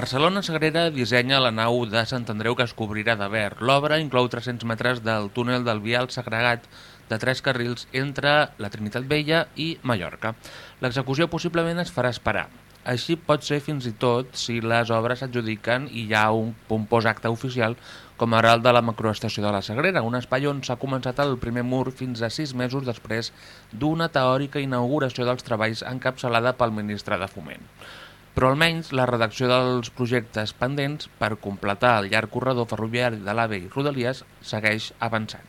Barcelona Sagrera dissenya la nau de Sant Andreu que es cobrirà de verd. L'obra inclou 300 metres del túnel del vial segregat de tres carrils entre la Trinitat Vella i Mallorca. L'execució possiblement es farà esperar. Així pot ser fins i tot si les obres s'adjudiquen i hi ha un pompós acte oficial com ara el de la macroestació de la Sagrera, un espai on s'ha començat el primer mur fins a sis mesos després d'una teòrica inauguració dels treballs encapçalada pel ministre de Foment. Però almenys la redacció dels projectes pendents per completar el llarg corredor ferroviari de l'AVE i Rodalies segueix avançant.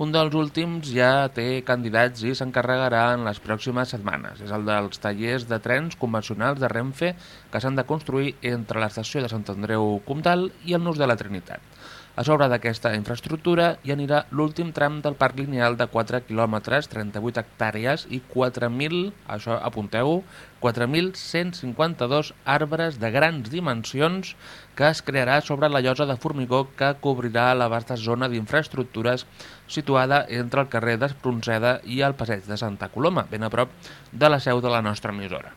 Un dels últims ja té candidats i s'encarregarà en les pròximes setmanes. És el dels tallers de trens convencionals de Renfe que s'han de construir entre l'estació de Sant Andreu Comtal i el Nus de la Trinitat. A sobre d'aquesta infraestructura hi anirà l'últim tram del parc lineal de 4 km, 38 hectàrees i 4.000, això apunteu, 4.152 arbres de grans dimensions que es crearà sobre la llosa de formigó que cobrirà la vasta zona d'infraestructures situada entre el carrer d'Espronceda i el passeig de Santa Coloma, ben a prop de la seu de la nostra emissora.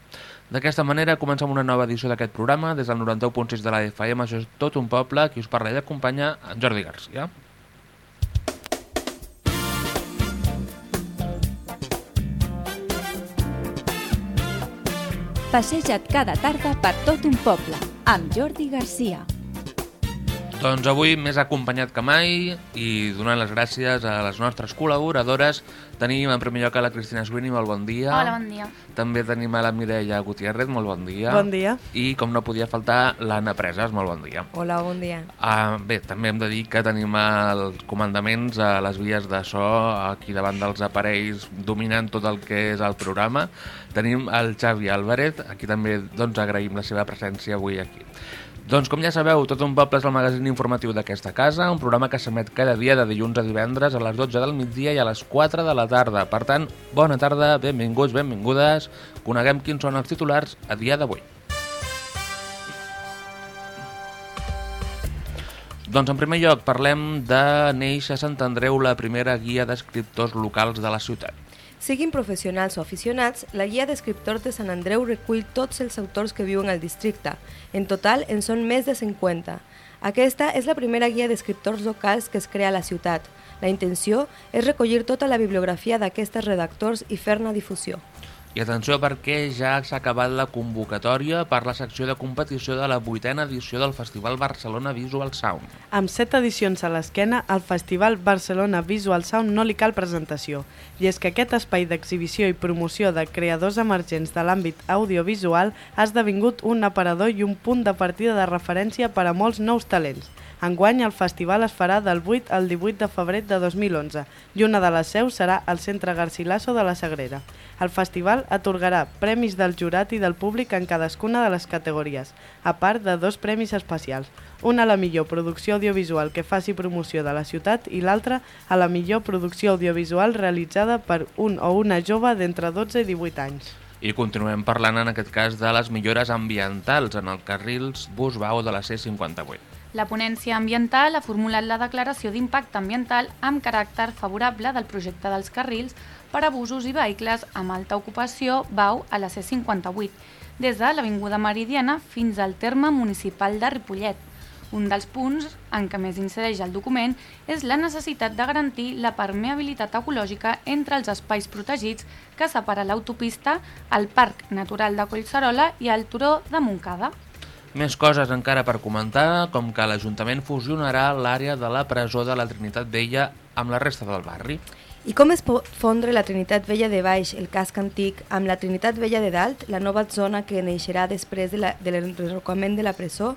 D'aquesta manera comencem una nova edició d'aquest programa des del 91.6 de la FM, això és tot un poble, qui us parla i acompanya en Jordi Garcia. Passeja't cada tarda per tot un poble, amb Jordi Garcia. Doncs avui més acompanyat que mai i donant les gràcies a les nostres col·laboradores tenim en primer lloc a la Cristina Sweeney, molt bon dia. Hola, bon dia. També tenim a la Mireia Gutiérrez, molt bon dia. Bon dia. I com no podia faltar, l'Anna Preses, molt bon dia. Hola, bon dia. Uh, bé, també hem de dir que tenim els comandaments a les vies de so aquí davant dels aparells dominant tot el que és el programa. Tenim el Xavi Álvarez, aquí també doncs, agraïm la seva presència avui aquí. Doncs com ja sabeu, Tot un poble és el magazín informatiu d'aquesta casa, un programa que s'emet cada dia de dilluns a divendres a les 12 del migdia i a les 4 de la tarda. Per tant, bona tarda, benvinguts, benvingudes, coneguem quins són els titulars a dia d'avui. Doncs en primer lloc parlem de neix a Sant Andreu la primera guia d'escriptors locals de la ciutat. Siguin professionals o aficionats, la guia d'escriptors de Sant Andreu recull tots els autors que viuen al districte. En total, en són més de 50. Aquesta és la primera guia d'escriptors locals que es crea a la ciutat. La intenció és recollir tota la bibliografia d'aquests redactors i fer-ne difusió. I atenció perquè ja s'ha acabat la convocatòria per la secció de competició de la vuitena edició del Festival Barcelona Visual Sound. Amb set edicions a l'esquena, al Festival Barcelona Visual Sound no li cal presentació. I és que aquest espai d'exhibició i promoció de creadors emergents de l'àmbit audiovisual ha esdevingut un aparador i un punt de partida de referència per a molts nous talents. Enguany el festival es farà del 8 al 18 de febrer de 2011 i una de les seus serà al Centre Garcilaso de la Sagrera. El festival atorgarà premis del jurat i del públic en cadascuna de les categories, a part de dos premis especials, un a la millor producció audiovisual que faci promoció de la ciutat i l'altre a la millor producció audiovisual realitzada per un o una jove d'entre 12 i 18 anys. I continuem parlant en aquest cas de les millores ambientals en el carrils bus-bau de la C58. La ponència ambiental ha formulat la declaració d'impacte ambiental amb caràcter favorable del projecte dels carrils per a busos i vehicles amb alta ocupació BAU a la C58, des de l'Avinguda Meridiana fins al terme municipal de Ripollet. Un dels punts en què més incideix el document és la necessitat de garantir la permeabilitat ecològica entre els espais protegits que separa l'autopista, el Parc Natural de Collserola i el Turó de Montcada. Més coses encara per comentar, com que l'Ajuntament fusionarà l'àrea de la presó de la Trinitat Vella amb la resta del barri. I com es pot fondre la Trinitat Vella de baix, el casc antic, amb la Trinitat Vella de dalt, la nova zona que neixerà després de l'enrocament de, de la presó?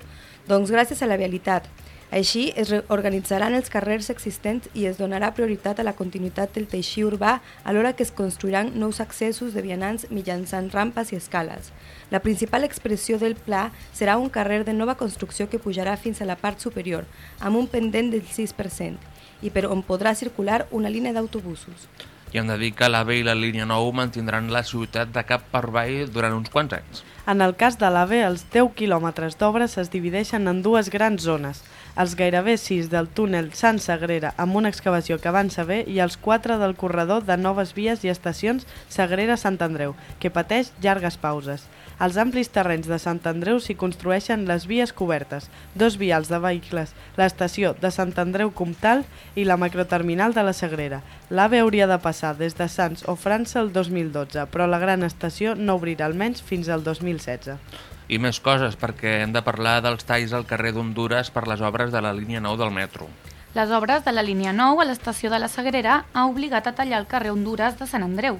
Doncs gràcies a la vialitat. Així, es reorganitzaran els carrers existents i es donarà prioritat a la continuïtat del teixit urbà alhora que es construiran nous accessos de vianants mitjançant rampes i escales. La principal expressió del pla serà un carrer de nova construcció que pujarà fins a la part superior, amb un pendent del 6%, i per on podrà circular una línia d'autobusos. I hem de dir que l'AVE i la línia 9 mantindran la ciutat de cap per durant uns quants anys. En el cas de l'AVE, els 10 quilòmetres d'obres es divideixen en dues grans zones, els gairebé 6 del túnel Sant Sagrera amb una excavació que avança bé i els 4 del corredor de noves vies i estacions Sagrera-Sant Andreu, que pateix llargues pauses. Als amplis terrenys de Sant Andreu s'hi construeixen les vies cobertes, dos vials de vehicles, l'estació de Sant Andreu Comtal i la macroterminal de la Sagrera. L'AVE hauria de passar des de Sants o França el 2012, però la gran estació no obrirà almenys fins al 2016. I més coses, perquè hem de parlar dels talls al carrer d'Honduras per les obres de la línia 9 del metro. Les obres de la línia 9 a l'estació de la Sagrera ha obligat a tallar el carrer Honduras de Sant Andreu.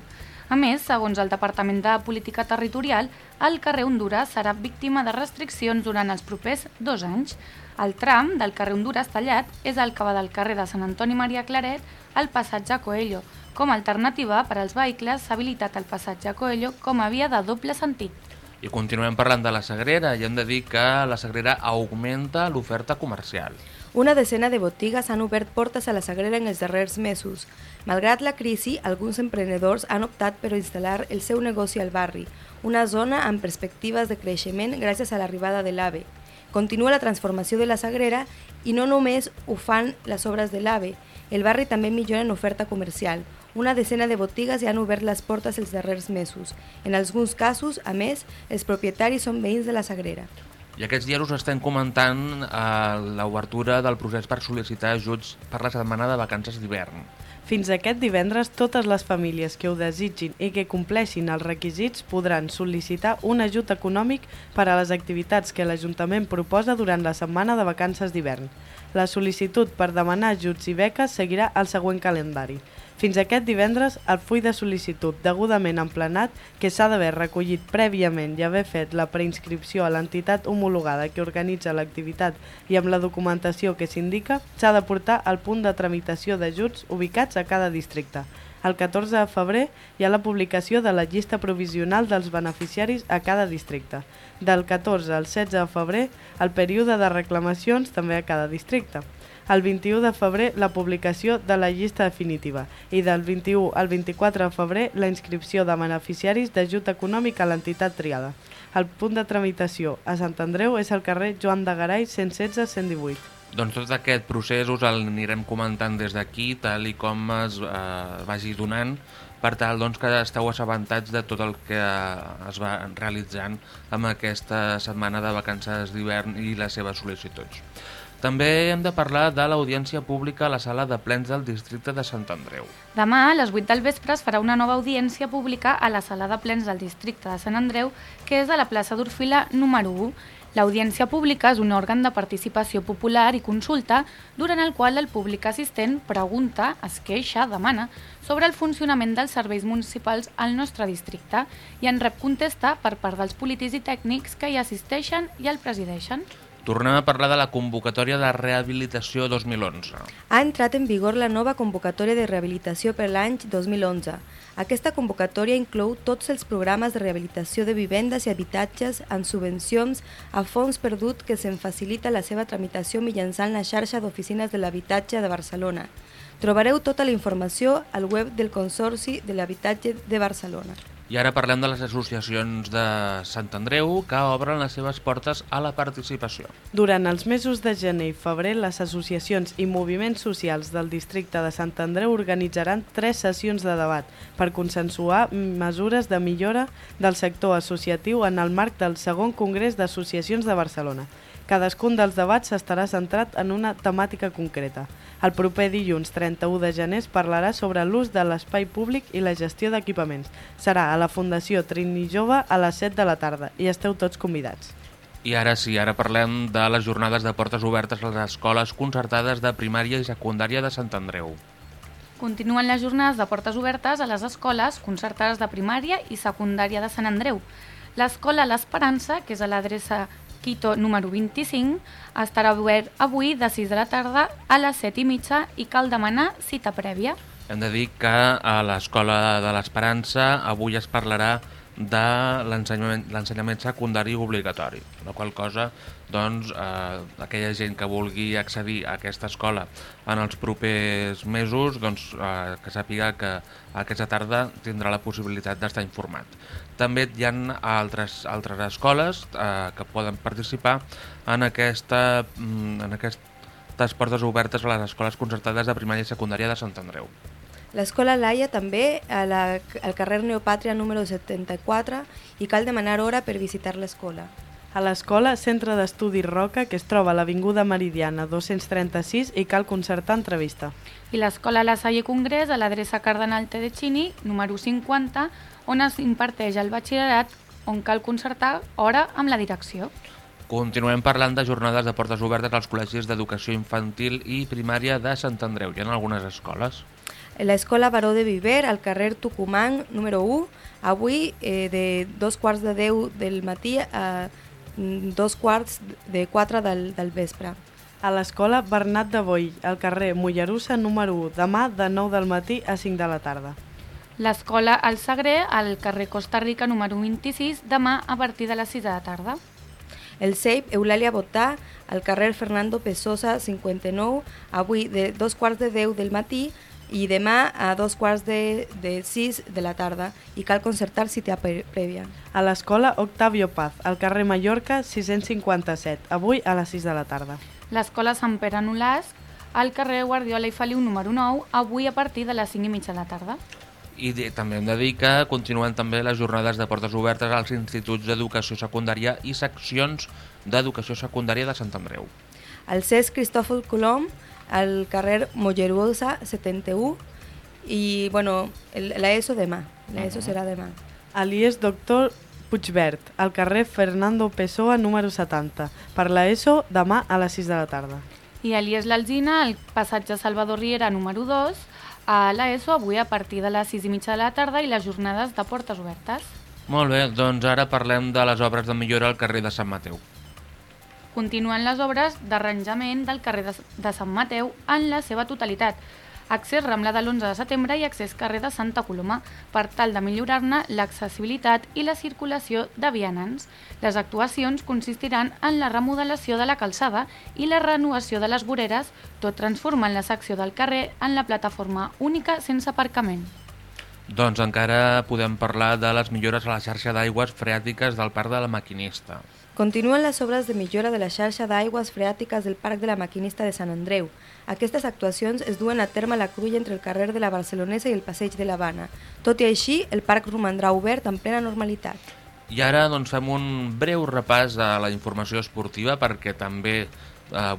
A més, segons el Departament de Política Territorial, el carrer Honduras serà víctima de restriccions durant els propers dos anys. El tram del carrer Honduras tallat és el que va del carrer de Sant Antoni Maria Claret al passatge Coelho. Com a alternativa per als vehicles s'ha habilitat el passatge Coelho com a via de doble sentit. I continuem parlant de la Sagrera i hem de dir que la Sagrera augmenta l'oferta comercial. Una decena de botigues han obert portes a la Sagrera en els darrers mesos. Malgrat la crisi, alguns emprenedors han optat per instal·lar el seu negoci al barri, una zona amb perspectives de creixement gràcies a l'arribada de l'AVE. Continua la transformació de la Sagrera i no només ho fan les obres de l'AVE, el barri també millora en oferta comercial. Una decena de botigues ja han obert les portes els darrers mesos. En alguns casos, a més, els propietaris són veïns de la Sagrera. I aquests dies us estem comentant eh, l'obertura del procés per sol·licitar ajuts per la setmana de vacances d'hivern. Fins aquest divendres, totes les famílies que ho desitgin i que compleixin els requisits podran sol·licitar un ajut econòmic per a les activitats que l'Ajuntament proposa durant la setmana de vacances d'hivern. La sol·licitud per demanar ajuts i beques seguirà el següent calendari. Fins aquest divendres, el full de sol·licitud degudament emplenat, que s'ha d'haver recollit prèviament i haver fet la preinscripció a l'entitat homologada que organitza l'activitat i amb la documentació que s'indica, s'ha de portar al punt de tramitació d'ajuts ubicats a cada districte. El 14 de febrer hi ha la publicació de la llista provisional dels beneficiaris a cada districte. Del 14 al 16 de febrer, el període de reclamacions també a cada districte el 21 de febrer la publicació de la llista definitiva i del 21 al 24 de febrer la inscripció de beneficiaris d'ajut econòmic a l'entitat triada. El punt de tramitació a Sant Andreu és al carrer Joan de Garay 116-118. Doncs tot aquest procés us el anirem comentant des d'aquí, tal i com es eh, vagi donant, per tal doncs, que esteu assabentats de tot el que es va realitzant amb aquesta setmana de vacances d'hivern i les seves sol·licituds. També hem de parlar de l'audiència pública a la sala de plens del districte de Sant Andreu. Demà, a les 8 del vespre, es farà una nova audiència pública a la sala de plens del districte de Sant Andreu, que és a la plaça d'Orfila número 1. L'audiència pública és un òrgan de participació popular i consulta durant el qual el públic assistent pregunta, es queixa, demana sobre el funcionament dels serveis municipals al nostre districte i en rep contesta per part dels polítics i tècnics que hi assisteixen i el presideixen. Tornem a parlar de la convocatòria de rehabilitació 2011. Ha entrat en vigor la nova convocatòria de rehabilitació per l'any 2011. Aquesta convocatòria inclou tots els programes de rehabilitació de vivendes i habitatges en subvencions a fons perdut que se'n facilita la seva tramitació mitjançant la xarxa d'oficines de l'habitatge de Barcelona. Trobareu tota la informació al web del Consorci de l'Habitatge de Barcelona. I ara parlem de les associacions de Sant Andreu que obren les seves portes a la participació. Durant els mesos de gener i febrer, les associacions i moviments socials del districte de Sant Andreu organitzaran tres sessions de debat per consensuar mesures de millora del sector associatiu en el marc del segon Congrés d'Associacions de Barcelona. Cadascun dels debats estarà centrat en una temàtica concreta. El proper dilluns 31 de gener es parlarà sobre l'ús de l'espai públic i la gestió d'equipaments. Serà a la Fundació Trini Jove a les 7 de la tarda i esteu tots convidats. I ara sí, ara parlem de les jornades de portes obertes a les escoles concertades de primària i secundària de Sant Andreu. Continuen les jornades de portes obertes a les escoles concertades de primària i secundària de Sant Andreu. L'escola L'Esperança, que és a l'adreça Quito número 25 estarà obert avui de 6 de la tarda a les 7 i mitja i cal demanar cita prèvia. Hem de dir que a l'Escola de l'Esperança avui es parlarà de l'ensenyament secundari obligatori, la qual cosa doncs, eh, aquella gent que vulgui accedir a aquesta escola en els propers mesos doncs, eh, que sàpiga que aquesta tarda tindrà la possibilitat d'estar informat. També hi ha altres, altres escoles eh, que poden participar en, aquesta, mm, en aquestes portes obertes a les escoles concertades de primària i secundària de Sant Andreu. L'escola Laia també a la, al carrer Neopàtria número 74 i cal demanar hora per visitar l'escola. A l'escola Centre d'Estudis Roca, que es troba a l'Avinguda Meridiana 236 i cal concertar entrevista. I l'escola La Salle Congrés a l'adreça Cardenal Tedecini, número 50, on es imparteix el batxillerat on cal concertar hora amb la direcció. Continuem parlant de jornades de portes obertes als col·legis d'educació infantil i primària de Sant Andreu. Hi ha algunes escoles. L'escola Baró de Viver, al carrer Tucumán, número 1, avui eh, de dos quarts de 10 del matí a Mm, dos quarts de quatre del, del vespre. A l'escola Bernat de Boi, al carrer Mollerussa número 1, demà de 9 del matí a 5 de la tarda. L'escola El Sagrer, al carrer Costa Rica número 26, demà a partir de les 6 de la tarda. El CEIP Eulàlia Botà, al carrer Fernando Pesosa 59, avui de dos quarts de 10 del matí i demà a dos quarts de, de sis de la tarda i cal concertar cita prèvia. A l'escola Octavio Paz, al carrer Mallorca 657, avui a les 6 de la tarda. L'escola Sant Pere Nolasc, al carrer Guardiola i Feliu número 9, avui a partir de les 5 i mitja de la tarda. I també hem de dir que continuen també les jornades de portes obertes als instituts d'educació secundària i seccions d'educació secundària de Sant Andreu. El CES Cristòfol Colom al carrer Molleruosa 71 i bueno, el, la ESO demà, la ESO serà demà. A l'IES Doctor Puigbert, al carrer Fernando Pessoa número 70, per la ESO demà a les 6 de la tarda. I a l'IES L'Alzina, al passatge Salvador Riera número 2, a l'ESO avui a partir de les 6 i mitja de la tarda i les jornades de portes obertes. Molt bé, doncs ara parlem de les obres de millora al carrer de Sant Mateu continuen les obres d'arranjament del carrer de, Sant Mateu en la seva totalitat, accés Rambla de l'11 de setembre i accés carrer de Santa Coloma, per tal de millorar-ne l'accessibilitat i la circulació de vianants. Les actuacions consistiran en la remodelació de la calçada i la renovació de les voreres, tot transformant la secció del carrer en la plataforma única sense aparcament. Doncs encara podem parlar de les millores a la xarxa d'aigües freàtiques del Parc de la Maquinista. Continuen les obres de millora de la xarxa d'aigües freàtiques del Parc de la Maquinista de Sant Andreu. Aquestes actuacions es duen a terme a la crulla entre el carrer de la Barcelonesa i el passeig de l'Havana. Tot i així, el parc romandrà obert en plena normalitat. I ara doncs, fem un breu repàs a la informació esportiva perquè també eh,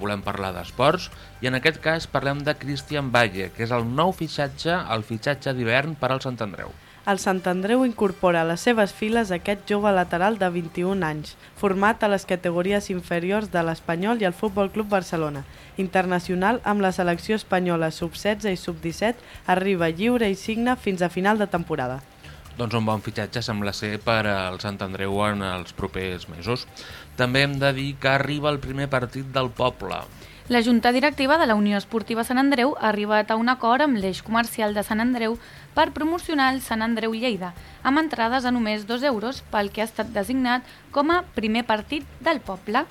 volem parlar d'esports i en aquest cas parlem de Cristian Valle, que és el nou fitxatge, el fitxatge d'hivern per al Sant Andreu. El Sant Andreu incorpora a les seves files aquest jove lateral de 21 anys, format a les categories inferiors de l'Espanyol i el Futbol Club Barcelona. Internacional amb la selecció espanyola sub-16 i sub-17, arriba lliure i signa fins a final de temporada. Doncs un bon fitxatge sembla ser per al Sant Andreu en els propers mesos. També hem de dir que arriba el primer partit del poble. La Junta Directiva de la Unió Esportiva Sant Andreu ha arribat a un acord amb l'eix comercial de Sant Andreu per promocionar el Sant Andreu Lleida, amb entrades a només 2 euros pel que ha estat designat com a primer partit del poble.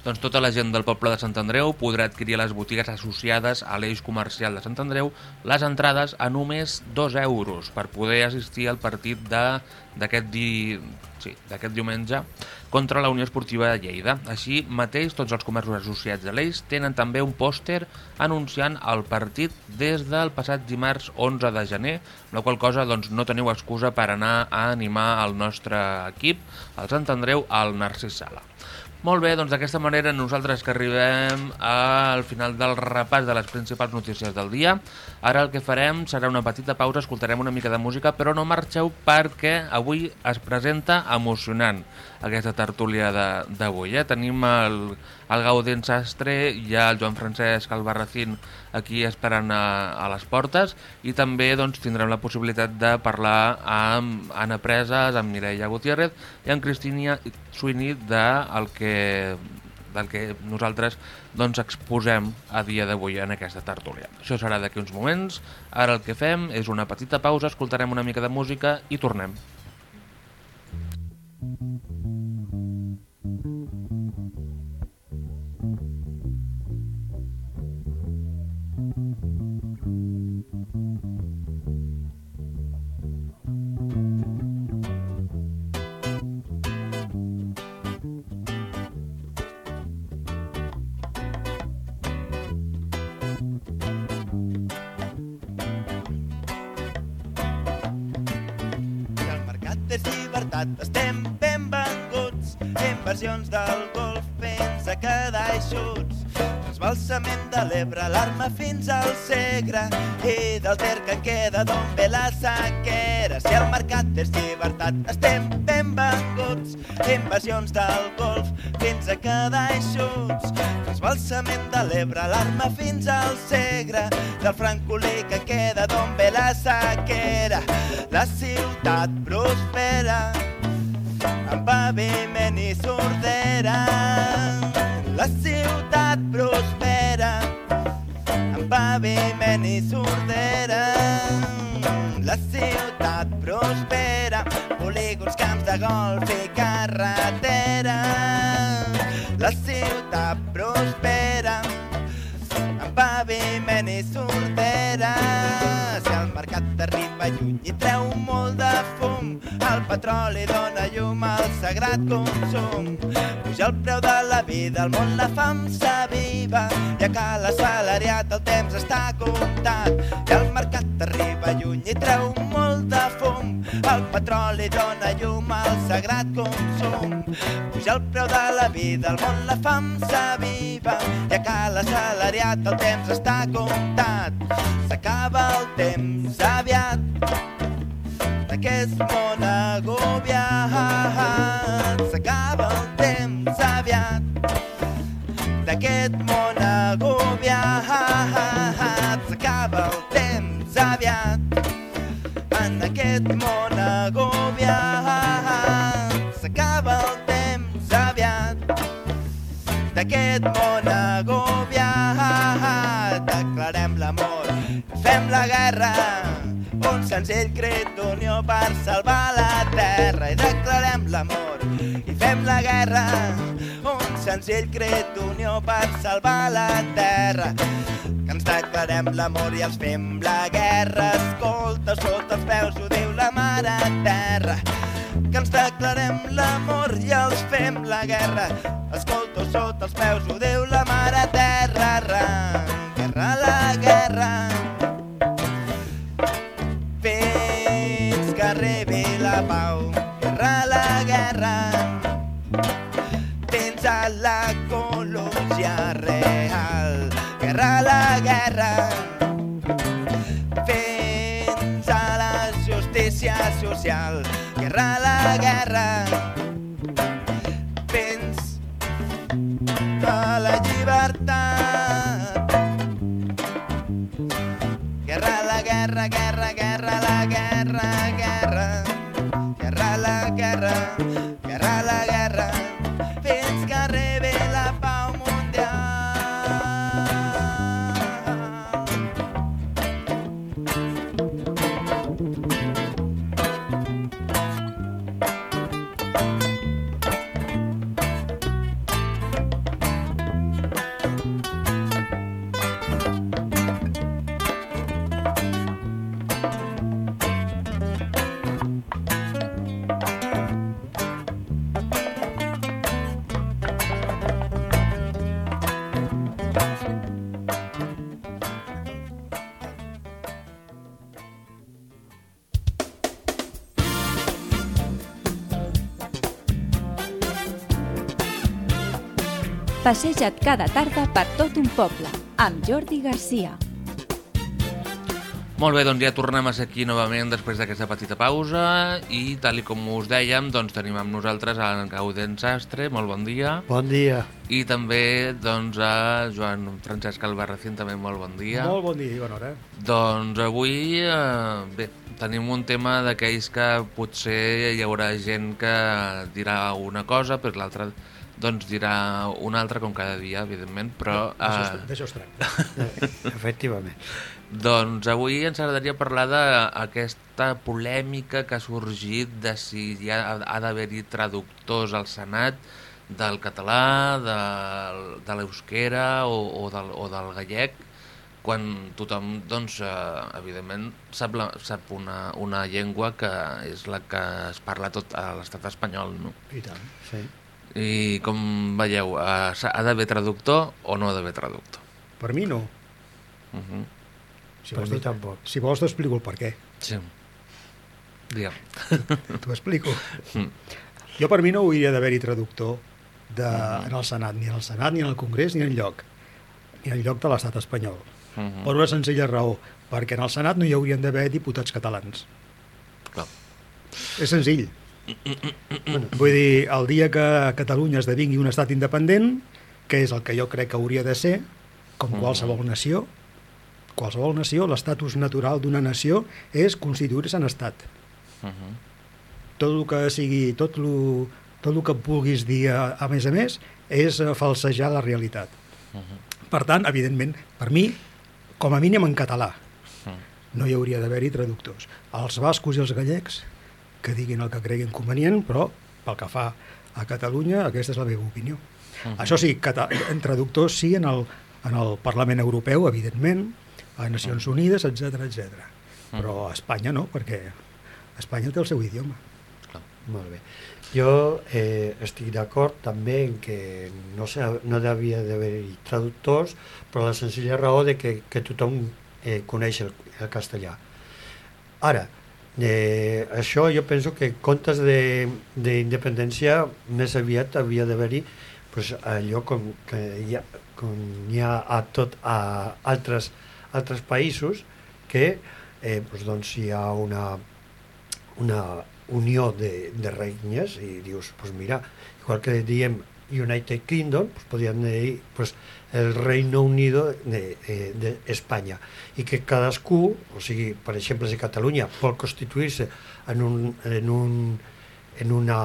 Doncs tota la gent del poble de Sant Andreu podrà adquirir a les botigues associades a l'eix comercial de Sant Andreu les entrades a només 2 euros per poder assistir al partit d'aquest di... sí, diumenge contra la Unió Esportiva de Lleida. Així mateix, tots els comerços associats a l'eix tenen també un pòster anunciant el partit des del passat dimarts 11 de gener, la qual cosa doncs, no teniu excusa per anar a animar el nostre equip, el Sant Andreu, al Narcís Sala. Molt bé, doncs d'aquesta manera nosaltres que arribem al final del repàs de les principals notícies del dia. Ara el que farem serà una petita pausa, escoltarem una mica de música, però no marxeu perquè avui es presenta emocionant aquesta tertúlia d'avui. Eh? Tenim el, el Gaudent Sastre, hi ha el Joan Francesc Albarracín aquí esperant a, a les portes i també doncs, tindrem la possibilitat de parlar amb Anna Preses, amb Mireia Gutiérrez i amb Cristina Suini de el que, del que nosaltres doncs, exposem a dia d'avui en aquesta tertúlia. Això serà d'aquí uns moments. Ara el que fem és una petita pausa, escoltarem una mica de música i tornem. que llibertat, estem ben venguts, inversions del golf fins a quedar eixuts. Transbalsament de l'Ebre, l'arma fins al Segre i del Ter que queda d'on ve la sequera. Si el mercat és llibertat, estem ben venguts, invasions del golf fins a quedar eixuts. Transbalsament de l'Ebre, l'arma fins al Segre, del francolí que queda d'on ve la sequera. La ciutat prospera amb paviment i sordera. La ciutat prospera amb paviment i sordera. La ciutat prospera, polígons, camps de golf i carretera. La ciutat prospera amb paviment i sordera. Lluny i treu molt de fum, el petroli dona llum al sagrat consum. Puja el preu de la vida, el món la fam s'aviva, i a cal assalariat el temps està comptat. I el mercat arriba lluny i treu molt de fum, el petroli dona llum al sagrat consum. Puja el preu de la vida, el món la fam s'aviva, i a cal assalariat el temps està comptat. S'acaba el temps aviat d'aquest món agobiat. S'acaba el temps aviat d'aquest món agobiat. S'acaba el temps aviat en aquest món S'acaba el temps aviat d'aquest món agobiat. Declarem l'amor, fem la guerra, un senzill crit d'unió per salvar la terra. I declarem l'amor i fem la guerra, un senzill crit d'unió per salvar la terra. Declarem l'amor i els fem la guerra. Escolta, sota els peus ho diu la mare terra que ens declarem l'amor i els fem la guerra. Escolto sota els peus, ho diu la mare terra, ra. Guerra, la guerra. Fins que arribi la pau. Guerra fins a la justícia social. Guerra, la guerra, fins a la llibertat. Guerra, la guerra, guerra, guerra, Passeja't cada tarda per tot un poble, amb Jordi Garcia. Molt bé, doncs ja tornem a ser aquí novament després d'aquesta petita pausa i tal i com us dèiem, doncs tenim amb nosaltres a Gaudent Sastre, molt bon dia, Bon dia. i també doncs a Joan Francesc Albarracín, també molt bon dia. Molt bon dia i bona hora. Doncs avui, eh, bé, tenim un tema d'aquells que potser hi haurà gent que dirà una cosa, però l'altra doncs dirà una altra com cada dia, evidentment, però... D'això Eh, es- D'això es tracta. Efectivament. doncs avui ens agradaria parlar d'aquesta polèmica que ha sorgit de si hi ha, ha d'haver-hi traductors al Senat del català, del, de l'eusquera o, o, del, o del gallec. quan tothom, doncs, eh, evidentment, sap, la, sap una, una llengua que és la que es parla tot a l'estat espanyol, no? I tant, sí. I com veieu, eh, ha d'haver traductor o no ha d'haver traductor? Per mi no. Uh -huh. Si Per vols, mi tampoc. Si vols t'explico el per què. Sí. Digue'm. T'ho explico. Mm. Jo per mi no hauria d'haver-hi traductor de, en el Senat, ni en el Senat, ni en el Congrés, ni en lloc. Ni en lloc de l'estat espanyol. Uh -huh. Per una senzilla raó, perquè en el Senat no hi haurien d'haver diputats catalans. Clar. És senzill. Vull dir, el dia que Catalunya esdevingui un estat independent, que és el que jo crec que hauria de ser, com qualsevol nació, qualsevol nació, l'estatus natural d'una nació és constituir-se en estat. Uh -huh. Tot el que sigui, tot el, tot el que vulguis dir a, a més a més, és eh, falsejar la realitat. Uh -huh. Per tant, evidentment, per mi, com a mínim en català, Mm. no hi hauria d'haver-hi traductors. Els bascos i els gallecs, que diguin el que creguin convenient, però pel que fa a Catalunya, aquesta és la meva opinió. Mhm. Això sí, en traductors sí en el, en el Parlament Europeu, evidentment, a Nacions Unides, etc etc. Però a Espanya no, perquè Espanya té el seu idioma. Molt bé. Jo eh, estic d'acord també en que no, no devia d'haver-hi traductors, però la senzilla raó de que, que tothom eh, coneix el, el castellà. Ara, eh, això jo penso que comptes de- d'independència més aviat havia d'haver-hi pues, allò com, que hi ha, com hi ha a tot a altres, altres països que eh, pues, doncs hi ha una, una unió de, de regnes i dius, pues mira, igual que diem United Kingdom, pues podríem dir pues, el Reino Unido d'Espanya de, de Espanya. i que cadascú, o sigui, per exemple, si Catalunya vol constituir-se en, un, en, un, en una,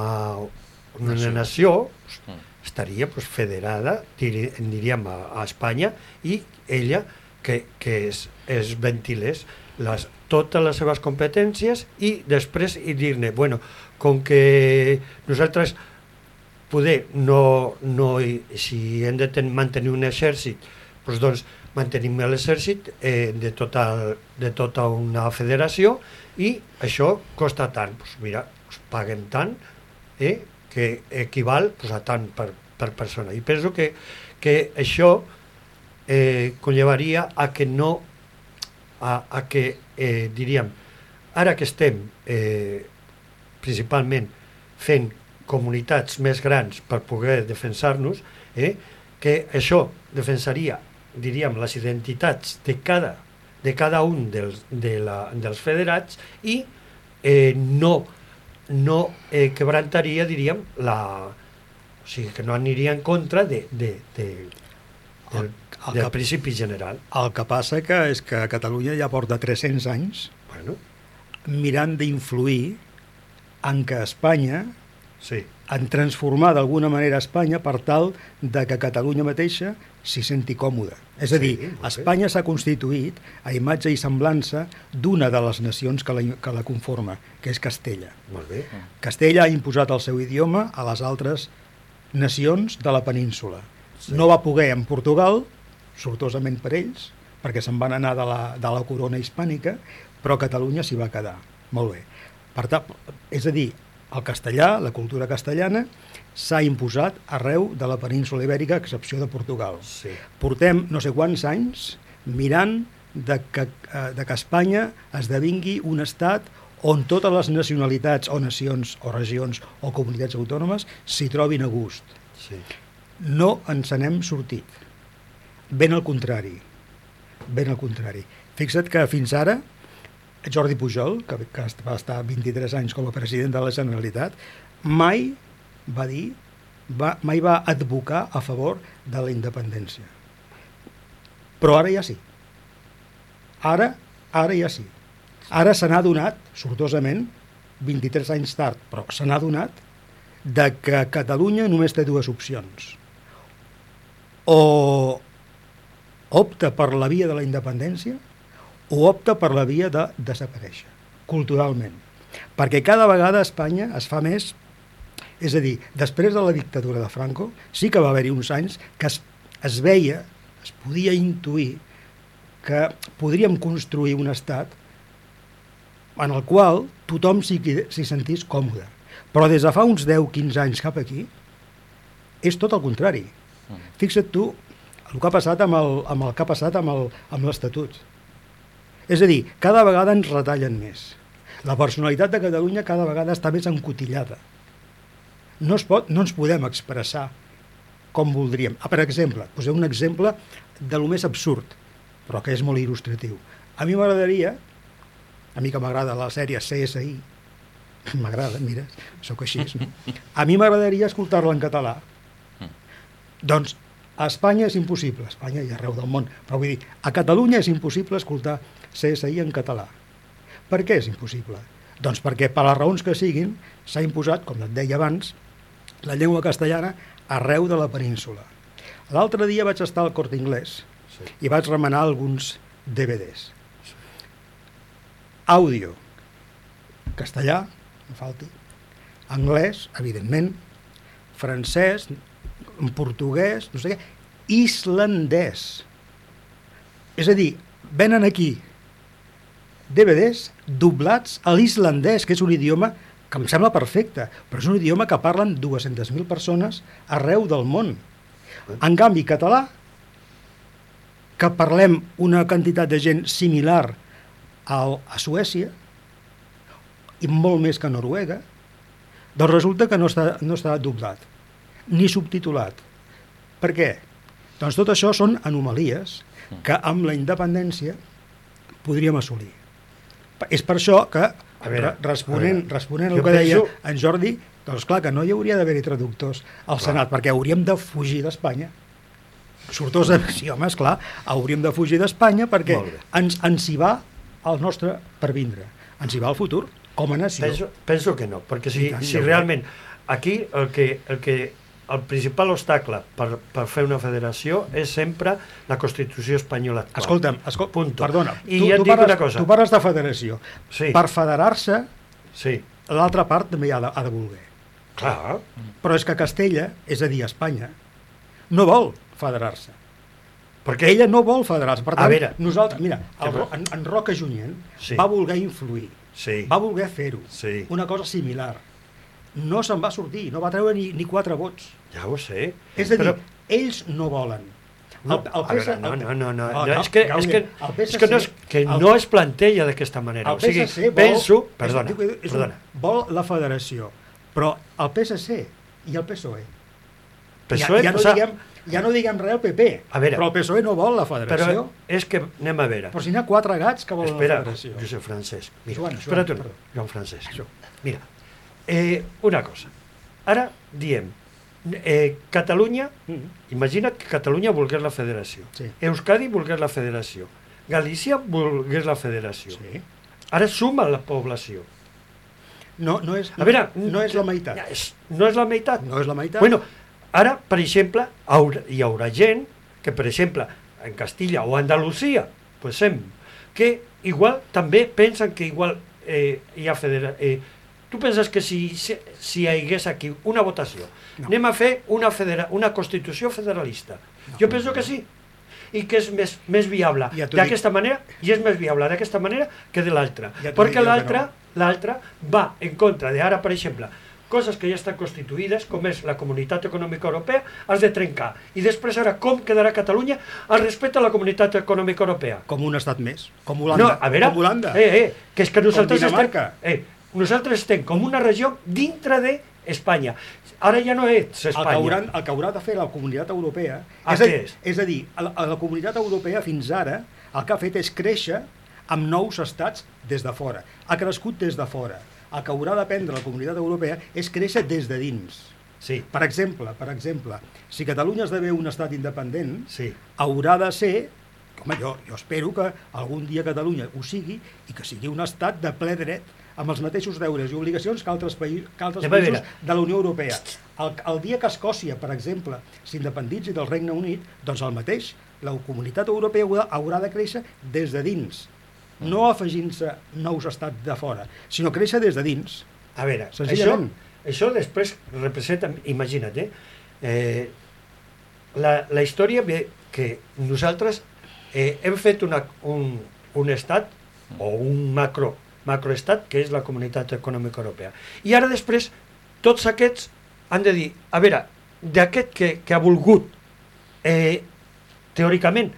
en una Nació. nació, pues, Mm. estaria pues, federada, diri, en diríem, a, a Espanya, i ella que, que es, es ventilés les, totes les seves competències i després i dir-ne, bueno, com que nosaltres poder no, no si hem de ten, mantenir un exèrcit doncs, doncs mantenim l'exèrcit eh, de, tota, de tota una federació i això costa tant. Doncs mira, doncs paguen tant eh, que equival doncs, a tant per, per persona. I penso que, que això eh, conllevaria a que no a, a que eh, diríem ara que estem eh, principalment fent comunitats més grans per poder defensar-nos, eh, que això defensaria, diríem, les identitats de cada, de cada un dels, de la, dels federats i eh, no, no eh, quebrantaria, diríem, la, o sigui, que no aniria en contra de, de, de, del, El- el del que- principi general. El que passa que és que Catalunya ja porta 300 anys Bueno, mirant d'influir en que Espanya sí. en transformar d'alguna manera Espanya per tal de que Catalunya mateixa s'hi senti còmoda. És a Sí, dir, bé. Espanya s'ha constituït a imatge i semblança d'una de les nacions que la, que la conforma, que és Castella. Molt bé. Castella ha imposat el seu idioma a les altres nacions de la península. No va poder en Portugal, sortosament per ells, perquè se'n van anar de la, de la corona hispànica, però Catalunya s'hi va quedar. Molt bé. Per tant, és a dir, el castellà, la cultura castellana, s'ha imposat arreu de la península ibèrica, a excepció de Portugal. Sí. Portem no sé quants anys mirant de que, eh, de que Espanya esdevingui un estat on totes les nacionalitats o nacions o regions o comunitats autònomes s'hi trobin a gust. Sí. No ens n'hem sortit. Ben al contrari. Ben al contrari. Fixa't que fins ara Jordi Pujol, que, que va estar 23 anys com a president de la Generalitat, mai va dir, va, mai va advocar a favor de la independència. Però ara ja sí. Ara, ara ja sí. Ara se n'ha donat, sortosament, 23 anys tard, però se n'ha donat de que Catalunya només té dues opcions. O opta per la via de la independència o opta per la via de desaparèixer, culturalment. Perquè cada vegada a Espanya es fa més... És a dir, després de la dictadura de Franco, sí que va haver-hi uns anys que es, es veia, es podia intuir que podríem construir un estat en el qual tothom s'hi sentís còmode. Però des de fa uns 10-15 anys cap aquí és tot el contrari. Fixa't tu el que ha passat amb el, amb el que ha passat amb l'Estatut. És a dir, cada vegada ens retallen més. La personalitat de Catalunya cada vegada està més encotillada. No, es pot, no ens podem expressar com voldríem. Ah, per exemple, posem un exemple de lo més absurd, però que és molt il·lustratiu. A mi m'agradaria, a mi que m'agrada la sèrie CSI, m'agrada, mira, sóc així, no? a mi m'agradaria escoltar-la en català. Doncs a Espanya és impossible, a Espanya i arreu del món, però vull dir, a Catalunya és impossible escoltar CSI en català. Per què és impossible? Doncs perquè, per les raons que siguin, s'ha imposat, com et deia abans, la llengua castellana arreu de la península. L'altre dia vaig estar al Corte Inglés Sí. i vaig remenar alguns DVDs. Àudio, castellà, no falti, anglès, evidentment, francès, portuguès, no sé què, islandès. És a dir, venen aquí DVDs doblats a l'islandès, que és un idioma que em sembla perfecte, però és un idioma que parlen 200.000 persones arreu del món. En canvi, català, que parlem una quantitat de gent similar al, a Suècia, i molt més que a Noruega, doncs resulta que no està, no està doblat, ni subtitulat. Per què? Doncs tot això són anomalies que amb la independència podríem assolir. És per això que, A veure, re- responent, a veure, responent al que deia penso- en Jordi, doncs clar que no hi hauria d'haver-hi traductors al Senat, perquè hauríem de fugir d'Espanya. Sortosa, sí, home, esclar, hauríem de fugir d'Espanya perquè ens, ens hi va el nostre pervindre, ens hi va el futur, com a nació. Penso, penso que no, perquè si, tant, si realment aquí el que, el que el principal obstacle per, per fer una federació és sempre la Constitució espanyola actual. Escolta'm, escol Punto. perdona, I tu, ja tu, parles, una cosa. tu parles de federació. Sí. Per federar-se, Sí, l'altra part també ha de, ha de voler. clar. Però és que Castella, és a dir, Espanya, no vol federar-se. Perquè Ella no vol federar-se. Per A tant, veure, nosaltres, mira, el, en, en Roca Junyent Sí. va voler influir, Sí, va voler fer-ho. Sí. Una cosa similar. No se'n va sortir, no va treure ni, ni quatre vots. ja ho sé. És a dir, Però- ells no volen. No, El- el a veure, PS no, no, no, no, el- no, és que, és que, el és que, no, és, PSC que el- no es planteja d'aquesta manera. El o sigui, PSC vol, penso... Perdona, és, és un- perdona. vol la federació, però el PSC i el PSOE. PSOE ja, ja, no diguem, ja no diguem res al PP, A veure. però el PSOE no vol la Però federació. és que anem a veure. Però si n'hi ha quatre gats que volen Espera, la federació. Josep Francesc. Mira, Joan, Joan, espera't un, perdó. Joan Francesc. Mira, eh, una cosa. Ara diem, eh, Catalunya, Mm. imagina't que Catalunya volgués la federació. Sí. Euskadi volgués la federació. Galícia volgués la federació. Sí. Ara suma la població. No, no, és, A veure, no és la meitat. És, no és la meitat. No és la meitat. Bueno, ara, per exemple, haurà, hi haurà gent que, per exemple, en Castilla o Andalusia, pues que igual també pensen que igual eh, hi ha federa... Eh, tu penses que si, si, si hi hagués aquí una votació, No. anem a fer una, federa, una constitució federalista? No. Jo penso que sí i que és més, més viable Ja d'aquesta manera i és més viable d'aquesta manera que de l'altra Ja perquè l'altra no. l'altra va en contra de ara, per exemple, coses que ja estan constituïdes, com és la Comunitat Econòmica Europea, has de trencar. I després ara com quedarà Catalunya al respecte a la Comunitat Econòmica Europea? Com un estat més. Com Holanda. no, a veure, com Holanda. Eh, eh, que és que nosaltres estem, Dinamarca. eh, nosaltres estem com una regió dintre de Espanya. Ara ja no ets el que, Espanya. hauran, el que haurà de fer la comunitat europea Ah, és, a, és? és a dir, la, la comunitat europea fins ara el que ha fet és créixer amb nous estats des de fora. Ha crescut des de fora. El que haurà d'aprendre la comunitat europea és créixer des de dins. Sí, Per exemple, per exemple, si Catalunya esdevé un estat independent, sí. haurà de ser, home, jo, jo espero que algun dia Catalunya ho sigui i que sigui un estat de ple dret amb els mateixos deures i obligacions que altres, paï que altres a països de la Unió Europea. El, el dia que Escòcia, per exemple, s'independitzi del Regne Unit, doncs el mateix, la comunitat europea haurà, haurà de créixer des de dins, no afegint-se nous estats de fora, sinó créixer des de dins. A veure, això, això després representa, imagina't, eh, eh, la, la història ve que nosaltres eh, hem fet una, un, un estat o un macro, macroestat que és la Comunitat Econòmica Europea. I ara després tots aquests han de dir, a veure, d'aquest que, que ha volgut eh, teòricament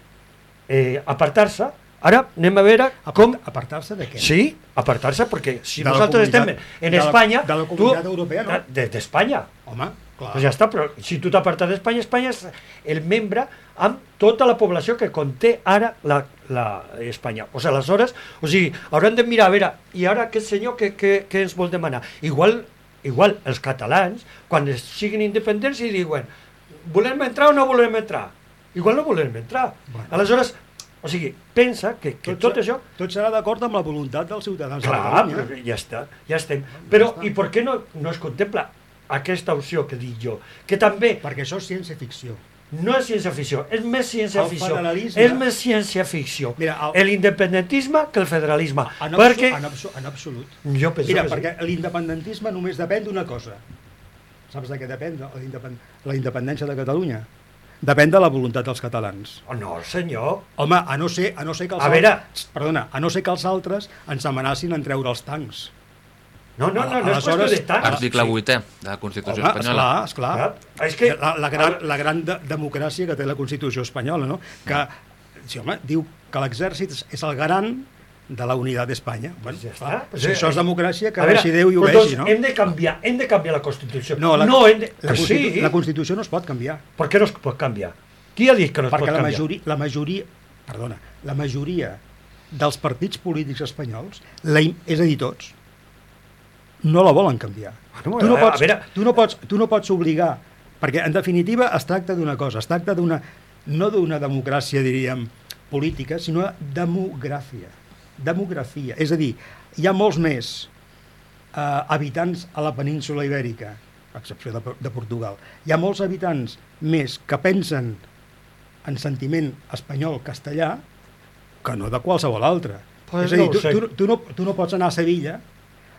eh, apartar-se, ara anem a veure com... Apartar-se de què? Sí, apartar-se, perquè si De la nosaltres estem en de la- Espanya... de la comunitat europea, no? de- D'Espanya. Home, clar. Pues ja està, però si tu t'apartes d'Espanya, Espanya és el membre amb tota la població que conté ara la, la Espanya. O sigui, aleshores, o sigui, hauran de mirar, a veure, i ara aquest senyor què, què, què ens vol demanar? Igual, igual els catalans, quan es siguin independents i diuen volem entrar o no volem entrar? Igual no volem entrar. Bueno. Aleshores, o sigui, pensa que, que tot, tot això... Tot serà d'acord amb la voluntat dels ciutadans de Clar, Catalunya. però ja està, ja estem. Però, està. i per què no, no es contempla aquesta opció que dic jo? Que també Perquè això és ciència-ficció. no és ciència-ficció, és més ciència-ficció. És més ciència-ficció. Mira, el- L'independentisme que el federalisme. En, perquè absolut, en, abso en absolut. jo penso Mira, que sí. perquè l'independentisme només depèn d'una cosa. Saps de què depèn de la independ- la independència de Catalunya? Depèn de la voluntat dels catalans. Oh, no, senyor. Home, a no ser, a no ser que els A veure. altres, perdona, a no ser que els altres ens amenacin en treure els tancs. No, no, no, no és qüestió de tant. Article sí. 8è de la Constitució Home, espanyola. esclar, esclar. Clar, és que... La, la gran, la gran de, democràcia que té la Constitució espanyola, no? Que, sí, home, diu que l'exèrcit és- el garant de la unitat d'Espanya. Bueno, Ja està. Pues, si eh, això és democràcia, que a veure, vegi Déu i ho vegi, doncs no? Hem de canviar, hem de canviar la Constitució. No, la, no hem de... la, Constitu sí, la Constitució no es pot canviar. per què no es pot canviar? Qui ha dit que no es pot perquè la canviar? majoria, la majoria, perdona, la majoria dels partits polítics espanyols, la, és a dir, tots, no la volen canviar. Bueno, tu, no a- a pots, veure- tu, no pots, tu no pots obligar, perquè en definitiva es tracta d'una cosa, es tracta d'una, no d'una democràcia, diríem, política, sinó demogràcia. Demografia. És a dir, hi ha molts més eh, habitants a la península ibèrica, a excepció de, de Portugal. Hi ha molts habitants més que pensen en sentiment espanyol-castellà que no de qualsevol altre. Pues és a dir, tu, tu, tu, no, tu no pots anar a Sevilla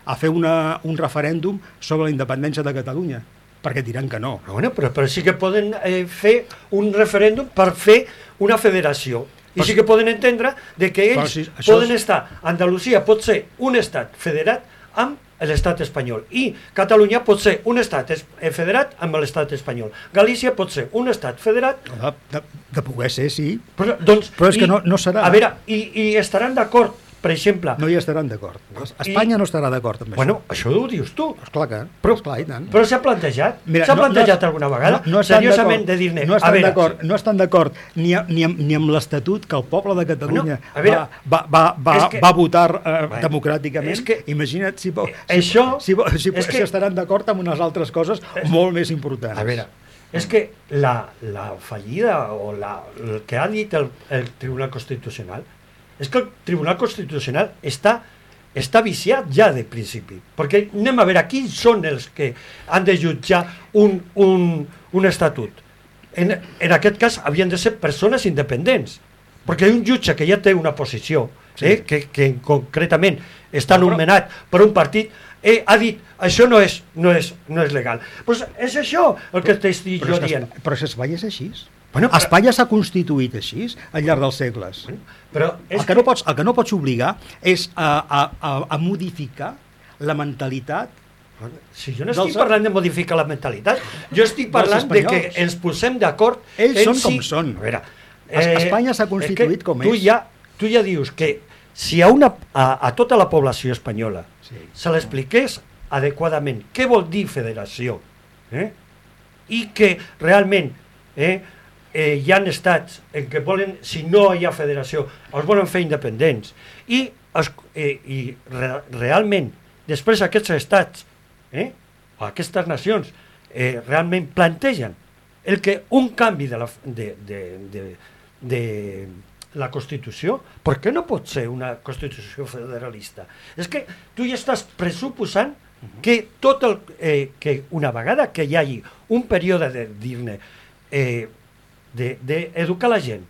a fer una, un referèndum sobre la independència de Catalunya, perquè diran que no. Ah, Bueno, però, però sí que poden eh, fer un referèndum per fer una federació. I Però sí que poden entendre de que ells si poden és- estar... Andalusia pot ser un estat federat amb l'estat espanyol i Catalunya pot ser un estat es- eh, federat amb l'estat espanyol. Galícia pot ser un estat federat De, de, de poder ser, sí. però, doncs, Però és que i- no- no serà. A veure, i, i estaran d'acord, per exemple... No hi estaran d'acord. Espanya no estarà d'acord amb Bueno, això ho dius tu. això. Esclar que, Però, esclar, i tant. però s'ha plantejat? S'ha no- plantejat no- alguna vegada? No, no seriosament de dir-ne, no estan d'acord, no estan d'acord ni, a- ni, amb, ni amb l'Estatut que el poble de Catalunya Bueno, veure, va, va, va, va, és que- va votar eh, Bueno, democràticament. és que- Imagina't si, si, això- si, si, és si, que- estaran d'acord amb unes altres coses molt més importants. A veure, és que la, la fallida o la, el que ha dit el, el Tribunal Constitucional és que el Tribunal Constitucional està, està viciat ja de principi. Perquè anem a veure quins són els que han de jutjar un, un, un estatut. En, en aquest cas havien de ser persones independents. Perquè un jutge que ja té una posició, Sí. eh, que, que concretament està nomenat per un partit, eh, ha dit això no és, no és, no és legal. Pues és això el que t'estic jo dient. Però Espanya és així. Bueno, però- Espanya s'ha constituït així al llarg dels segles. Però és El que, no pots, el que no pots obligar és a, a, a, a modificar la mentalitat Si jo no dels- estic parlant de modificar la mentalitat, jo estic parlant de que ens posem d'acord... Ells en són si- com són. A veure, Es- Espanya s'ha constituït com tu és. Ja, tu ja dius que si a, una, a, a tota la població espanyola Sí. se l'expliqués adequadament què vol dir federació eh? i que realment eh, eh, hi ha estats en què volen, si no hi ha federació, els volen fer independents i, es, eh, i re, realment després aquests estats eh, o aquestes nacions eh, realment plantegen el que un canvi de la, de, de, de, de la Constitució, per què no pot ser una Constitució federalista? És que tu ja estàs pressuposant que tot el, eh, que una vegada que hi hagi un període de dir-ne eh, d'educar la gent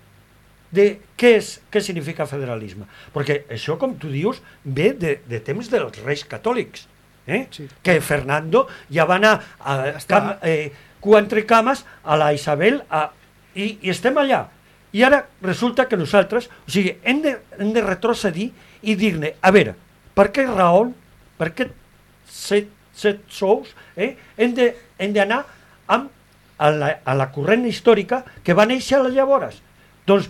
de què, és, què significa federalisme. Perquè això, com tu dius, ve de, de temps dels reis catòlics. Eh? Sí. Que Fernando ja va anar a cam, eh, cua entre cames a la Isabel a, i, i estem allà. I ara resulta que nosaltres, o sigui, hem de, hem de retrocedir i dir-ne, a veure, per què raó, per què set, set sous, eh, de- hem d'anar amb a la, a la corrent històrica que va néixer a les llavores. Doncs,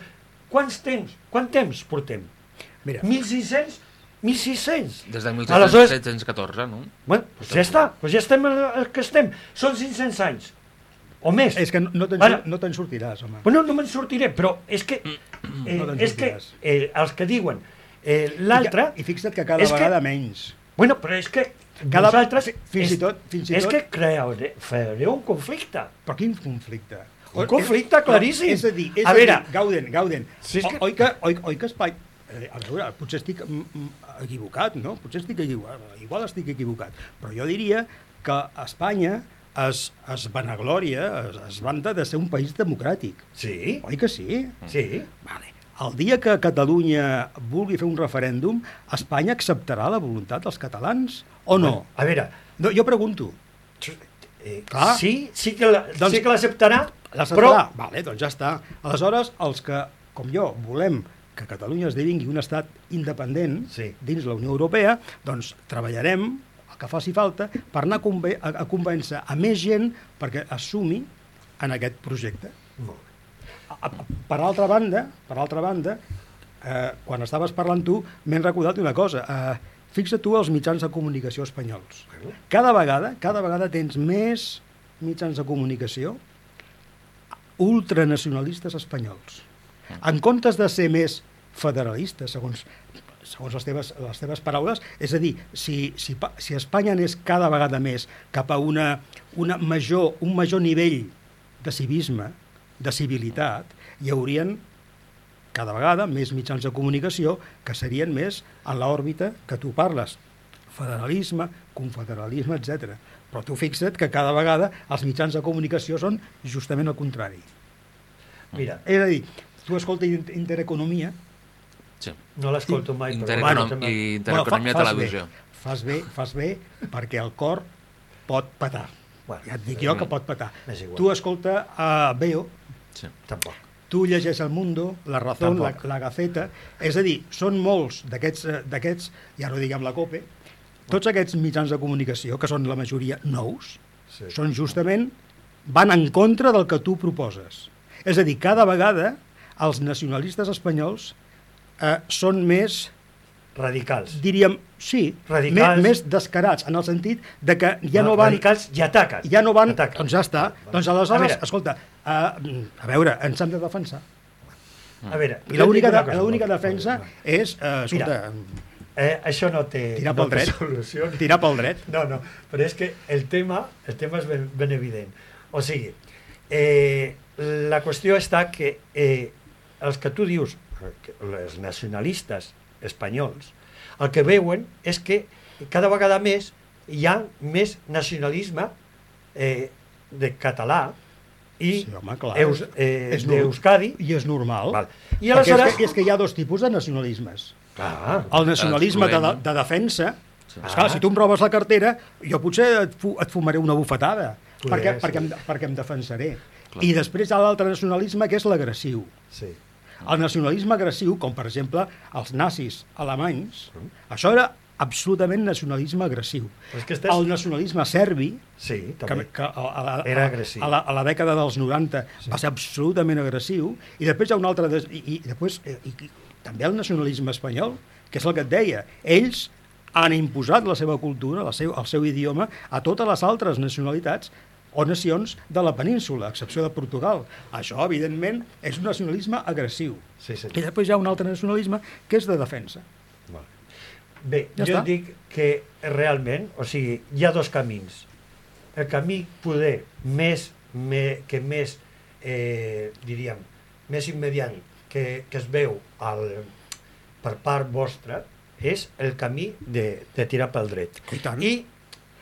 quants temps, quant temps portem? Mira, 1.600? 1.600? Des de Aleshores, 1714, no? bueno, doncs ja està, doncs ja estem el, el que estem. Són 500 anys, o més. és que no, no te'n Ara- no te'n sortiràs, home. Bueno, no me'n sortiré, però és que, eh, No és que eh, els que diuen eh, l'altre... I, I fixa't que cada és que- vegada menys. Bueno, però és que Cada- vosaltres... fins i és- tot- fins i és tot- que creeu, fareu un conflicte. Però quin conflicte? Un conflicte claríssim. És a dir, és A a, veure. dir Gauden, Gauden, Sí, és que- oi, que, oi, oi que Espai... eh, A veure, potser estic mm, mm, equivocat, no? Potser estic equivocat, igual estic equivocat, però jo diria que Espanya es, es vanagloria, es, es vanta de ser un país democràtic. Sí, Oi que sí? sí. Vale. El dia que Catalunya vulgui fer un referèndum, Espanya acceptarà la voluntat dels catalans o no? A veure, no jo pregunto. eh, Clar. sí, sí que la- Doncs- sí que l'acceptarà, però... Vale, doncs ja està. Aleshores, els que, com jo, volem que Catalunya esdevingui un estat independent Sí. dins la Unió Europea, doncs treballarem el que faci falta per anar a, a, a convèncer a més gent perquè es sumi en aquest projecte. Molt Per altra banda, per altra banda eh, quan estaves parlant tu, m'he recordat una cosa. Eh, fixa tu els mitjans de comunicació espanyols. Cada vegada, cada vegada tens més mitjans de comunicació ultranacionalistes espanyols. En comptes de ser més federalistes, segons, segons les, teves, les teves paraules, és a dir, si, si, si Espanya anés cada vegada més cap a una, una major, un major nivell de civisme, de civilitat, hi haurien cada vegada més mitjans de comunicació que serien més en l'òrbita que tu parles. Federalisme, confederalisme, etc. Però tu fixa't que cada vegada els mitjans de comunicació són justament el contrari. Mira, És a dir, tu escolta Inter- Intereconomia... Sí. no l'escolto mai, però... Intereconom bueno, I Intereconomia fa- fas Televisió. Bé, fas bé, fas bé, perquè el cor pot petar. Bueno, ja et dic jo que pot petar. Tu escolta a Veo, Sí. Tampoc. tu llegeix El Mundo, La Razón, la, la Gaceta, és a dir, són molts d'aquests, eh, d'aquests, ja no diguem la COPE, tots aquests mitjans de comunicació, que són la majoria nous, Sí. són justament, van en contra del que tu proposes. És a dir, cada vegada els nacionalistes espanyols eh, són més, Radicals. diríem, sí, Radicals. més, més descarats, en el sentit de que ja no, van... Radicals i ataquen. Ja no van... Ataquen. Doncs ja està. Doncs A aleshores, veure. escolta, uh, a veure, ens hem de defensar. A veure, I l'única de, cosa, defensa molt- és, uh, escolta, Eh, això no té, tirar no pel té dret. solució. Tirar pel dret. No, no, però és que el tema, el tema és ben, ben evident. O sigui, eh, la qüestió està que eh, els que tu dius, eh, els nacionalistes espanyols, el que veuen és que cada vegada més hi ha més nacionalisme eh, de català i Sí, home, clar. eus, eh, És d'Euskadi. I és normal. Val. I aleshores... és, que, és que hi ha dos tipus de nacionalismes. Clar, El nacionalisme de, de, defensa, Sí. esclar, si tu em robes la cartera, jo potser et, fu, et fumaré una bufetada, Poder, perquè, sí. perquè, em, perquè em defensaré. Clar. I després hi ha l'altre nacionalisme, que és l'agressiu. sí. El nacionalisme agressiu, com per exemple els nazis alemanys, això era absolutament nacionalisme agressiu. Però és que estàs- El nacionalisme serbi, Sí, que, també. que a, a, la, Era agressiu. A la, a la dècada dels 90 sí. va ser absolutament agressiu, i després hi ha un altre... Des, i, i després, eh, i, i, també el nacionalisme espanyol, que és el que et deia. Ells han imposat la seva cultura, el seu, el seu idioma, a totes les altres nacionalitats o nacions de la península, a excepció de Portugal. Això, evidentment, és un nacionalisme agressiu. Sí, sí. I després hi ha un altre nacionalisme que és de defensa. Bé, Ja jo està. dic que realment, o sigui, hi ha dos camins. El camí poder més, me, que més, eh, diríem, més immediat que, que es veu al, per part vostra és el camí de, de tirar pel dret. I tant. I,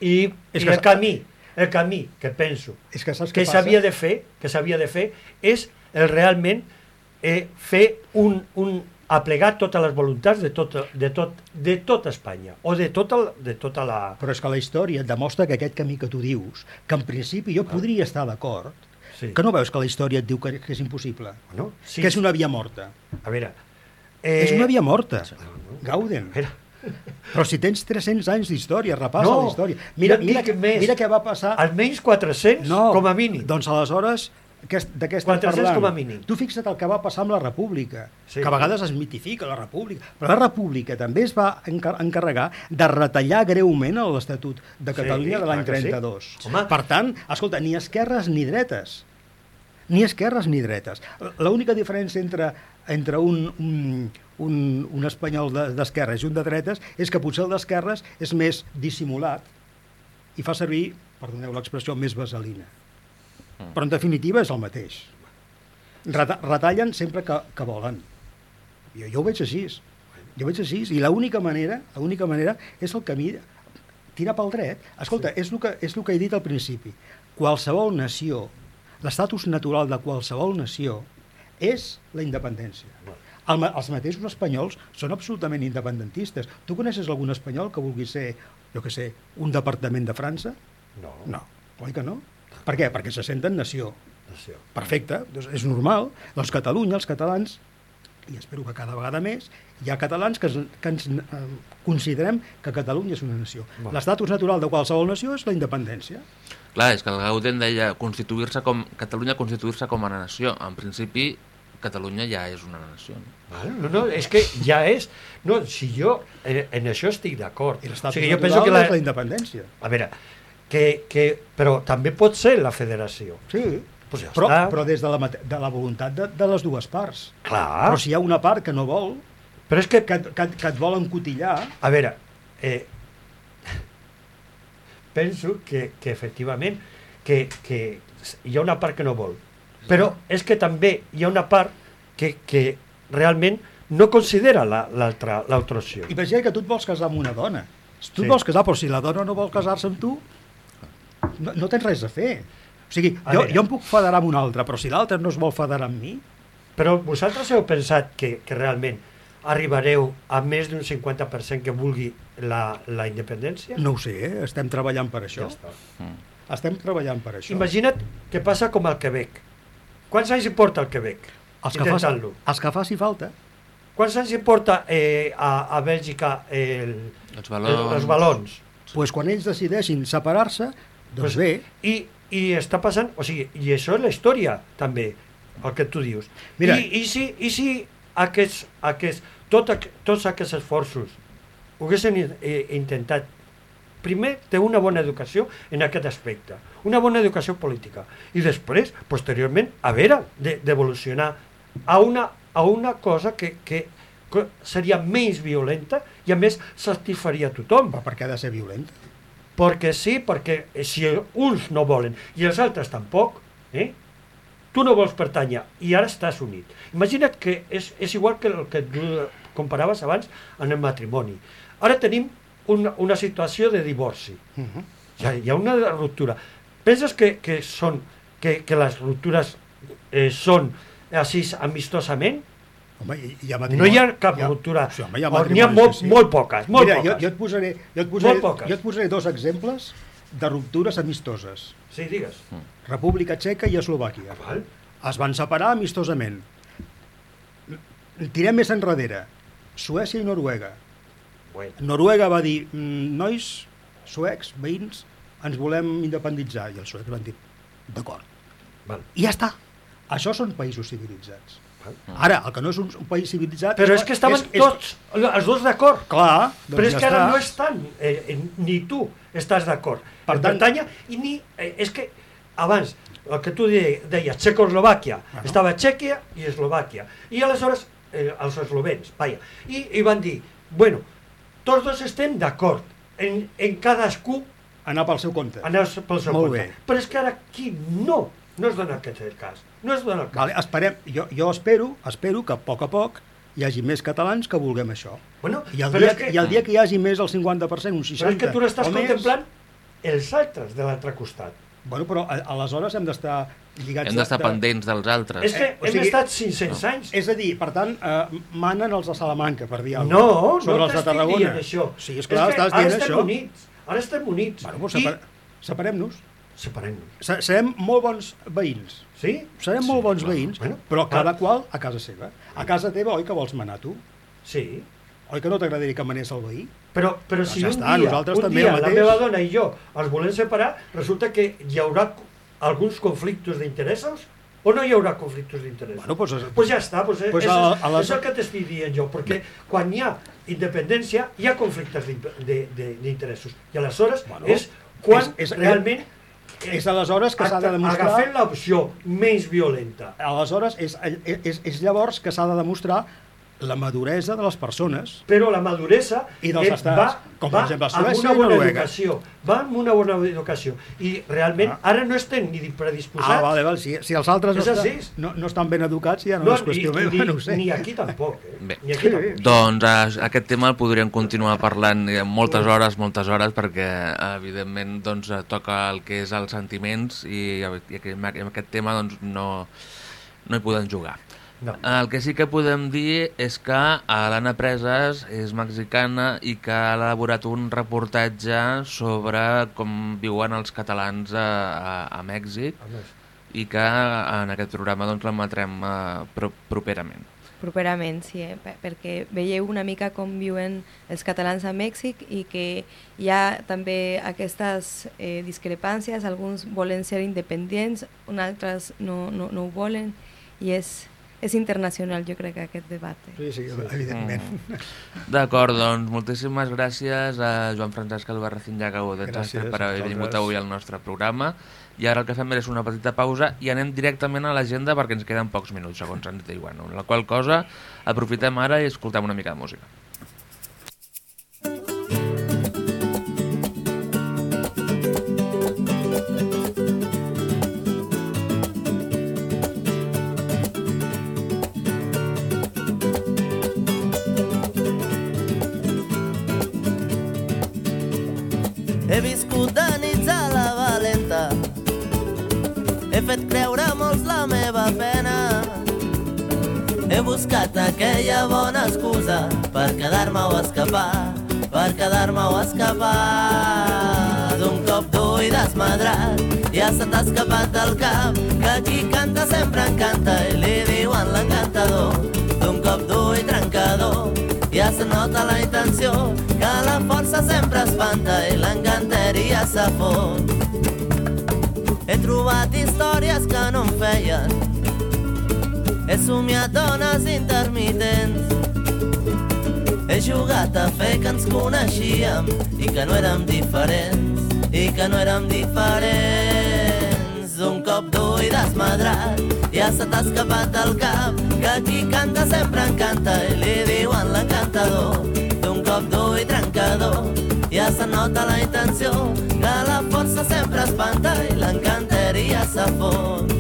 i, És i que el camí, el camí que penso És que saps que s'havia de fer, que s'havia de fer és el realment eh, fer un, un aplegar totes les voluntats de tot, de tot, de tot Espanya o de tota, de tota la... Però és que la història demostra que aquest camí que tu dius, que en principi jo podria estar d'acord, Sí. Que no veus que la història et diu que, que és impossible? Bueno, sí. Que és una via morta. A veure... Eh... És una via morta. no. Gauden. A veure, Però si tens 300 anys d'història, repassa No, la història. Mira, mira, que, més. mira què va passar... almenys 400 No, com a mínim. Doncs aleshores, de què estem 400 parlant? com a mínim. Tu fixa't el que va passar amb la República, Sí. sí. que a vegades es mitifica la República, però la República també es va encar encarregar de retallar greument l'Estatut de Sí, Catalunya de l'any clar que sí. 32. Home. Per tant, escolta, ni esquerres ni dretes. Ni esquerres ni dretes. L'única diferència entre, entre un, un, un, un espanyol de- d'esquerres i un de dretes és que potser el d'esquerres és més dissimulat i fa servir, perdoneu l'expressió, més vaselina. Però en definitiva és el mateix. Reta retallen sempre que, que volen. Jo, jo ho veig així. Jo ho veig així. I l'única manera, l'única manera és el camí tirar pel dret. Escolta, sí. és, el que, és el que he dit al principi. Qualsevol nació, l'estatus natural de qualsevol nació és la independència. El, els mateixos espanyols són absolutament independentistes. Tu coneixes algun espanyol que vulgui ser, jo que sé, un departament de França? No, No, oi que no? Per què? Perquè se senten nació. nació. Perfecte, doncs és normal. Doncs Catalunya, els catalans, i espero que cada vegada més, hi ha catalans que, que ens eh, considerem que Catalunya és una nació. Molt. L'estatus natural de qualsevol nació és la independència. Clar, és que el Gauden deia constituir-se com... Catalunya constituir-se com a nació. En principi, Catalunya ja és una nació. No? Val? No, no, és que ja és... No, si jo en, en això estic d'acord. I O sigui, jo natural penso que la... la... és la independència. A veure, que, que, però també pot ser la federació. Sí, Pues ja però, està. però des de la, mate- de la voluntat de, de les dues parts. Clar, Però si hi ha una part que no vol, però és que, que, que, que et vol encotillar, a veure, eh, penso que, que efectivament que, que hi ha una part que no vol, però és que també hi ha una part que, que realment no considera la- l'altra l'altra opció. Imagina que tu et vols casar amb una dona. Tu Sí. et vols casar, però si la dona no vol casar-se amb tu, no, no tens res a fer. O sigui, A jo, veure. jo em puc federar amb un altre, però si l'altre no es vol federar amb mi, Però vosaltres heu pensat que, que realment arribareu a més d'un 50% que vulgui la, la independència? no ho sé, eh? estem treballant per això. Ja està. Estem treballant per això. Imagina't què passa com al Quebec. Quants anys hi porta el Quebec? els que, faci, els que faci falta. Quants anys hi porta eh, a, a Bèlgica el, Els el, valors... els balons? pues quan ells decideixin separar-se, doncs Pues- bé, I, I està passant, o sigui, i això és la història, també, el que tu dius. Mira. I, i si, i si aquests, aquests, tot, tots aquests esforços ho haguessin eh, intentat primer té una bona educació en aquest aspecte, una bona educació política, i després, posteriorment, a veure de- d'evolucionar a, una, a una cosa que, que, que seria menys violenta i a més satisfaria tothom. però per què ha de ser violenta? Perquè sí, perquè si uns no volen i els altres tampoc, eh? tu no vols pertànyer i ara estàs unit. Imagina't que és, és igual que el que tu comparaves abans en el matrimoni. Ara tenim una, una situació de divorci. Uh -huh. Hi ha, hi ha una ruptura. Penses que, que, són, que, que les ruptures eh, són així amistosament? Home, hi, hi ha No hi ha cap hi ha- ruptura. Sí, home, hi ha O N'hi ha molt, sí. molt poques, molt Mira, poques. Jo, jo, et posaré, jo, et posaré, Molt poques. jo et posaré dos exemples de ruptures amistoses. Sí, digues. República Txeca i Eslovàquia. Val? Es van separar amistosament. Tirem més enrere. Suècia i Noruega. Bueno. Noruega va dir, "Mm, nois, suecs, veïns, ens volem independitzar. I els suecs van dir, d'acord. I ja està. Això són països civilitzats. Ara, el que no és un, un país civilitzat... Però és que estaven tots, els dos d'acord. Clar, doncs Però és ja que ara està. no estan, eh, ni tu estàs d'acord. Per tant- pertanya, i ni, eh, és que abans, el que tu de- deies, Txecoslovàquia, Bueno. estava Txèquia i Eslovàquia. I aleshores, eh, els eslovens, vaja, i, i van dir, bueno, tots dos estem d'acord, en, en cadascú Anar pel seu compte. anar pel seu Molt compte. bé. Però és que ara aquí no, no es dona aquest el cas. No es dona el cas. Vale, esperem, jo, jo espero, espero que a poc a poc hi hagi més catalans que vulguem això. Bueno, I el, dia, que- I el dia que hi hagi més del 50%, un 60%, Però és que tu n'estàs o més, contemplant els altres de l'altre costat. Bueno, però a- aleshores hem d'estar lligats... Hem d'estar pendents dels altres. És que Eh, o hem sigui- estat 500 anys. És a dir, per tant, eh, manen els de Salamanca, per dir alguna No, sobre no els de t'estic Tarragona. dient això. Sí, és clar, que estàs ara dient estem això. units, ara estem units. Bueno, doncs I, separ... separem-nos. separem-nos. Se- Serem molt bons veïns. Sí? Serem sí, molt bons clar. veïns, Bueno, però cada clar. qual a casa seva. A casa teva, oi que vols manar tu? Sí, Oi que no t'agradaria que manés el veí? però, però Doncs si ja un està, dia, nosaltres un també dia el la mateix. meva dona i jo els volem separar, resulta que hi haurà alguns conflictes d'interessos o no hi haurà conflictes d'interessos? Bueno, pues, pues ja està, pues, pues és, a- a les- és el que t'estic dient jo, perquè quan hi ha independència hi ha conflictes d'interessos i aleshores Bueno, és quan és- és- realment és aleshores que s'ha de demostrar... agafem l'opció menys violenta Aleshores, és, és, és llavors que s'ha de demostrar la maduresa de les persones però la maduresa I dels estats, va, com per va exemple amb Suècia una i bona Noruega. educació va amb una bona educació i realment Ah. ara no estem ni predisposats Ah, vale, vale. Si, si els altres no, És està, així. no, no estan ben educats, ja no, no, és qüestió ni, meva, ni, no ho sé. ni aquí tampoc eh? Bé. ni aquí tampoc Doncs eh, aquest tema el podríem continuar parlant eh, moltes hores, moltes hores, perquè evidentment doncs, eh, toca el que és els sentiments i, i aquest, amb aquest tema doncs, no, no hi podem jugar. No. El que sí que podem dir és que l'Anna Preses és mexicana i que ha elaborat un reportatge sobre com viuen els catalans a, a, a Mèxic A i que en aquest programa doncs, l'emetrem eh, pro properament. properament, sí, eh? per- perquè veieu una mica com viuen els catalans a Mèxic i que hi ha també aquestes eh, discrepàncies, alguns volen ser independents, uns altres no, no, no ho volen, i és, és internacional, jo crec, aquest debat. eh. Sí, sí, evidentment. Mm. D'acord, doncs moltíssimes gràcies a Joan Francesc Albarracín Llago de Xastre per haver vingut avui al nostre programa i ara el que fem és una petita pausa i anem directament a l'agenda perquè ens queden pocs minuts, segons ens diuen. La qual cosa aprofitem ara i escoltem una mica de música. He viscut de nits a la valenta. He fet creure molts la meva pena. He buscat aquella bona excusa per quedar-me o escapar per quedar-me o escapar. D'un cop d'ull desmadrat ja se t'ha escapat del cap que qui canta sempre encanta i li diuen l'encantador. D'un cop d'ull trencador ja se nota la intenció que la força sempre espanta i l'encanteria fot he trobat històries que no em feien. He somiat dones intermitents. He jugat a fer que ens coneixíem i que no érem diferents, i que no érem diferents. Un cop d'ull desmadrat, ja se t'ha escapat del cap, que qui canta sempre encanta i li diuen l'encantador. Un cop d'ull trencador, ja se nota la intenció, que la força sempre espanta i l'encanteria s'ha fot.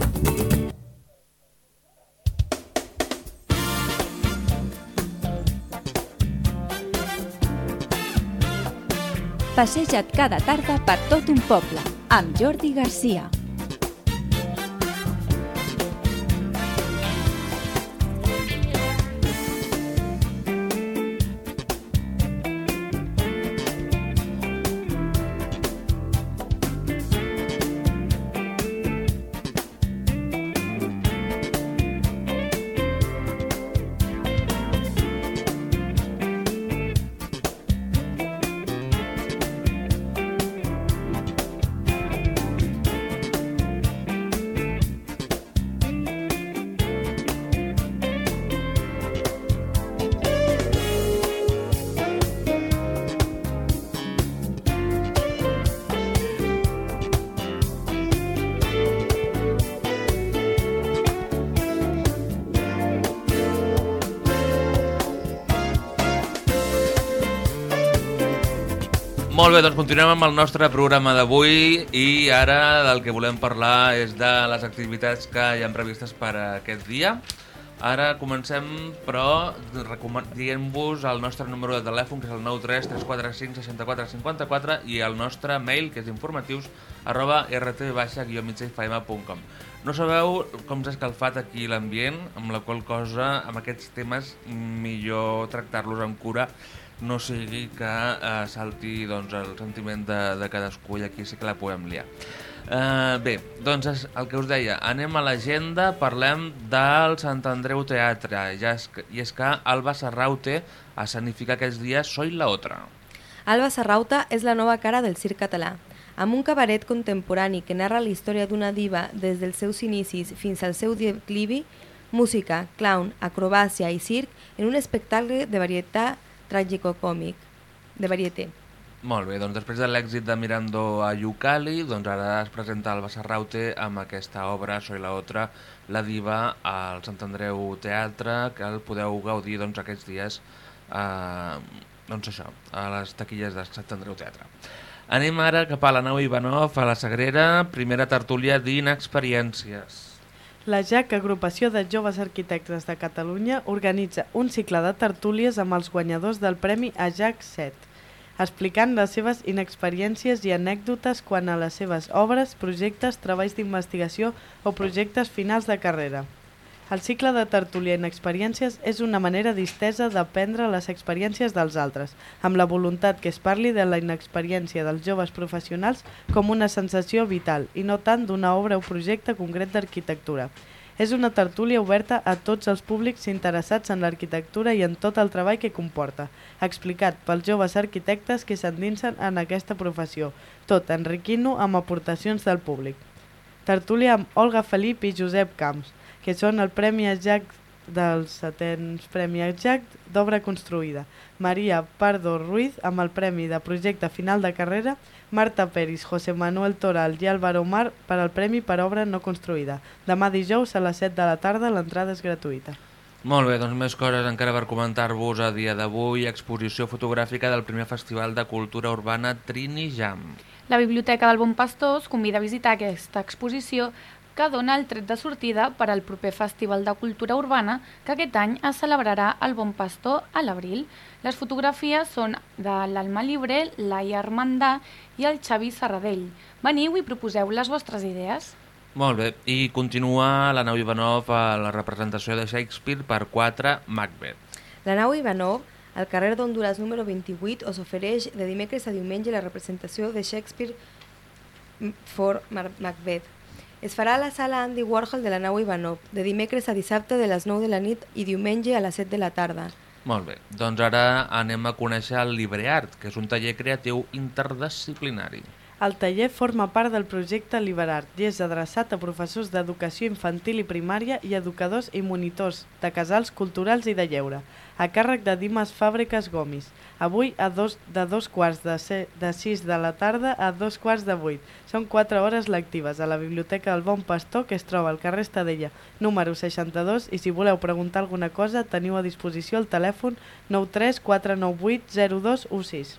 Passeja't cada tarda per tot un poble, amb Jordi Garcia. Molt bé, doncs continuem amb el nostre programa d'avui i ara del que volem parlar és de les activitats que hi ha previstes per aquest dia. Ara comencem, però, dient-vos el nostre número de telèfon, que és el 93 345 64 54 i el nostre mail, que és informatius, arroba rtv-migfm.com. No sabeu com s'ha escalfat aquí l'ambient, amb la qual cosa, amb aquests temes, millor tractar-los amb cura no sigui que eh, salti doncs, el sentiment de, de cadascú i aquí sí que la podem liar. Uh, bé, doncs el que us deia, anem a l'agenda, parlem del Sant Andreu Teatre, ja és, i és que Alba Serraute escenifica aquests dies Soy la otra. Alba Serrauta és la nova cara del circ català. Amb un cabaret contemporani que narra la història d'una diva des dels seus inicis fins al seu declivi, música, clown, acrobàcia i circ en un espectacle de varietat tràgico-còmic, de varieté. Molt bé, doncs després de l'èxit de Mirando a Yucali, doncs ara es presenta Alba Serraute amb aquesta obra Soy la otra, la diva al Sant Andreu Teatre, que el podeu gaudir doncs, aquests dies eh, doncs això, a les taquilles de Sant Andreu Teatre. Anem ara cap a la nau Ivanov, a la Sagrera, primera tertúlia d'Inexperiències. La JAC, Agrupació de Joves Arquitectes de Catalunya, organitza un cicle de tertúlies amb els guanyadors del Premi AJAC 7, explicant les seves inexperiències i anècdotes quan a les seves obres, projectes, treballs d'investigació o projectes finals de carrera. El cicle de tertúlia en experiències és una manera distesa d'aprendre les experiències dels altres, amb la voluntat que es parli de la inexperiència dels joves professionals com una sensació vital i no tant d'una obra o projecte concret d'arquitectura. És una tertúlia oberta a tots els públics interessats en l'arquitectura i en tot el treball que comporta, explicat pels joves arquitectes que s'endinsen en aquesta professió, tot enriquint-ho amb aportacions del públic. Tertúlia amb Olga Felip i Josep Camps, que són el Premi Ajac dels setens Premi Ajac d'obra construïda. Maria Pardo Ruiz amb el Premi de Projecte Final de Carrera, Marta Peris, José Manuel Toral i Álvaro Mar per al Premi per Obra No Construïda. Demà dijous a les 7 de la tarda l'entrada és gratuïta. Molt bé, doncs més coses encara per comentar-vos a dia d'avui. Exposició fotogràfica del primer Festival de Cultura Urbana Trini Jam. La Biblioteca del Bon Pastor us convida a visitar aquesta exposició que dona el tret de sortida per al proper Festival de Cultura Urbana que aquest any es celebrarà al Bon Pastor a l'abril. Les fotografies són de l'Alma Libre, Laia Armandà i el Xavi Serradell. Veniu i proposeu les vostres idees. Molt bé, i continua la nau Ivanov a la representació de Shakespeare per 4 Macbeth. La nau Ivanov, al carrer d'Honduras número 28, us ofereix de dimecres a diumenge la representació de Shakespeare for Macbeth. Es farà a la sala Andy Warhol de la nau Ivanov, de dimecres a dissabte de les 9 de la nit i diumenge a les 7 de la tarda. Molt bé, doncs ara anem a conèixer el LibreArt, que és un taller creatiu interdisciplinari. El taller forma part del projecte Liberart i és adreçat a professors d'educació infantil i primària i educadors i monitors de casals culturals i de lleure, a càrrec de Dimas Fàbriques Gomis. Avui a dos, de dos quarts de, se, de sis de la tarda a dos quarts de vuit. Són quatre hores lectives a la Biblioteca del Bon Pastor, que es troba al carrer Estadella, número 62, i si voleu preguntar alguna cosa teniu a disposició el telèfon 93 498 0216.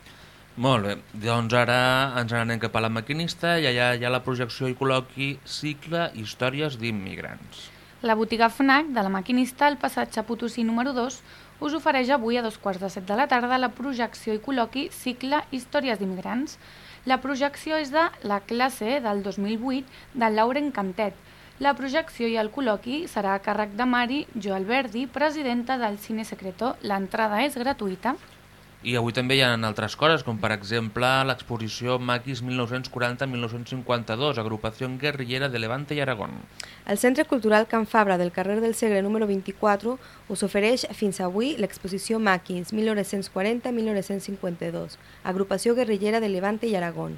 Molt bé, doncs ara ens n'anem cap a la maquinista i allà hi ha la projecció i col·loqui cicle Històries d'immigrants. La botiga FNAC de la maquinista al passatge Potosí número 2 us ofereix avui a dos quarts de set de la tarda la projecció i col·loqui cicle Històries d'immigrants. La projecció és de la classe del 2008 de Lauren Cantet. La projecció i el col·loqui serà a càrrec de Mari Joel Verdi, presidenta del Cine Secreto. L'entrada és gratuïta. I avui també hi ha altres coses, com per exemple l'exposició Maquis 1940-1952, agrupació guerrillera de Levante i Aragón. El Centre Cultural Can Fabra del carrer del Segre número 24 us ofereix fins avui l'exposició Maquins 1940-1952, agrupació guerrillera de Levante i Aragón.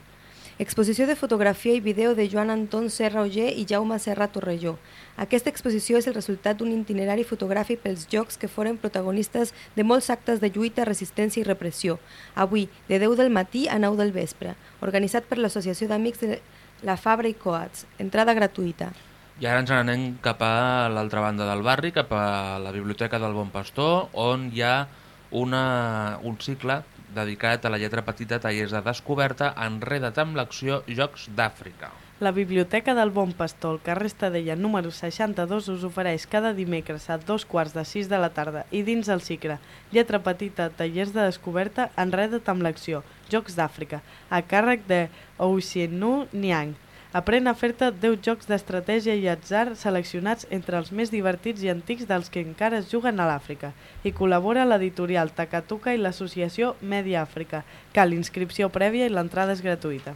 Exposició de fotografia i vídeo de Joan Anton Serra Oller i Jaume Serra Torrelló. Aquesta exposició és el resultat d'un itinerari fotogràfic pels jocs que foren protagonistes de molts actes de lluita, resistència i repressió. Avui, de 10 del matí a 9 del vespre, organitzat per l'Associació d'Amics de la Fabra i Coats. Entrada gratuïta. I ara ens n'anem cap a l'altra banda del barri, cap a la Biblioteca del Bon Pastor, on hi ha una, un cicle dedicat a la lletra petita, tallers de descoberta, enreda't amb l'acció Jocs d'Àfrica. La Biblioteca del Bon Pastor, al carrer Estadella número 62, us ofereix cada dimecres a dos quarts de sis de la tarda i dins el cicle Lletra Petita, Tallers de Descoberta, Enreda't amb l'acció, Jocs d'Àfrica, a càrrec de Ousienu Niang. Aprèn a fer-te 10 jocs d'estratègia i atzar seleccionats entre els més divertits i antics dels que encara es juguen a l'Àfrica i col·labora l'editorial Takatuka i l'associació Media Àfrica. Cal inscripció prèvia i l'entrada és gratuïta.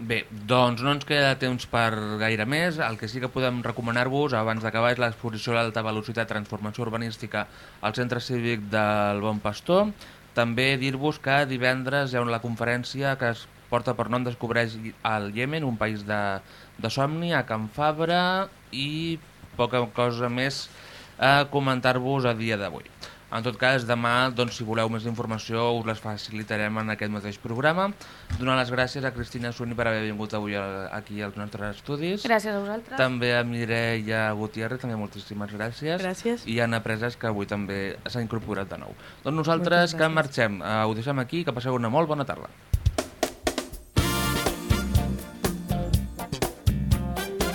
Bé, doncs no ens queda temps per gaire més. El que sí que podem recomanar-vos abans d'acabar és l'exposició d'alta velocitat transformació urbanística al Centre Cívic del Bon Pastor. També dir-vos que divendres hi ha la conferència que es porta per nom Descobreix el Iemen, un país de, de somni, a Can Fabra i poca cosa més a comentar-vos a dia d'avui. En tot cas, demà, doncs, si voleu més informació, us les facilitarem en aquest mateix programa. Donar les gràcies a Cristina Suni per haver vingut avui aquí als nostres estudis. Gràcies a vosaltres. També a Mireia Gutiérrez, també moltíssimes gràcies. Gràcies. I a Anna Preses, que avui també s'ha incorporat de nou. Doncs nosaltres que marxem, eh, ho deixem aquí, que passeu una molt bona tarda.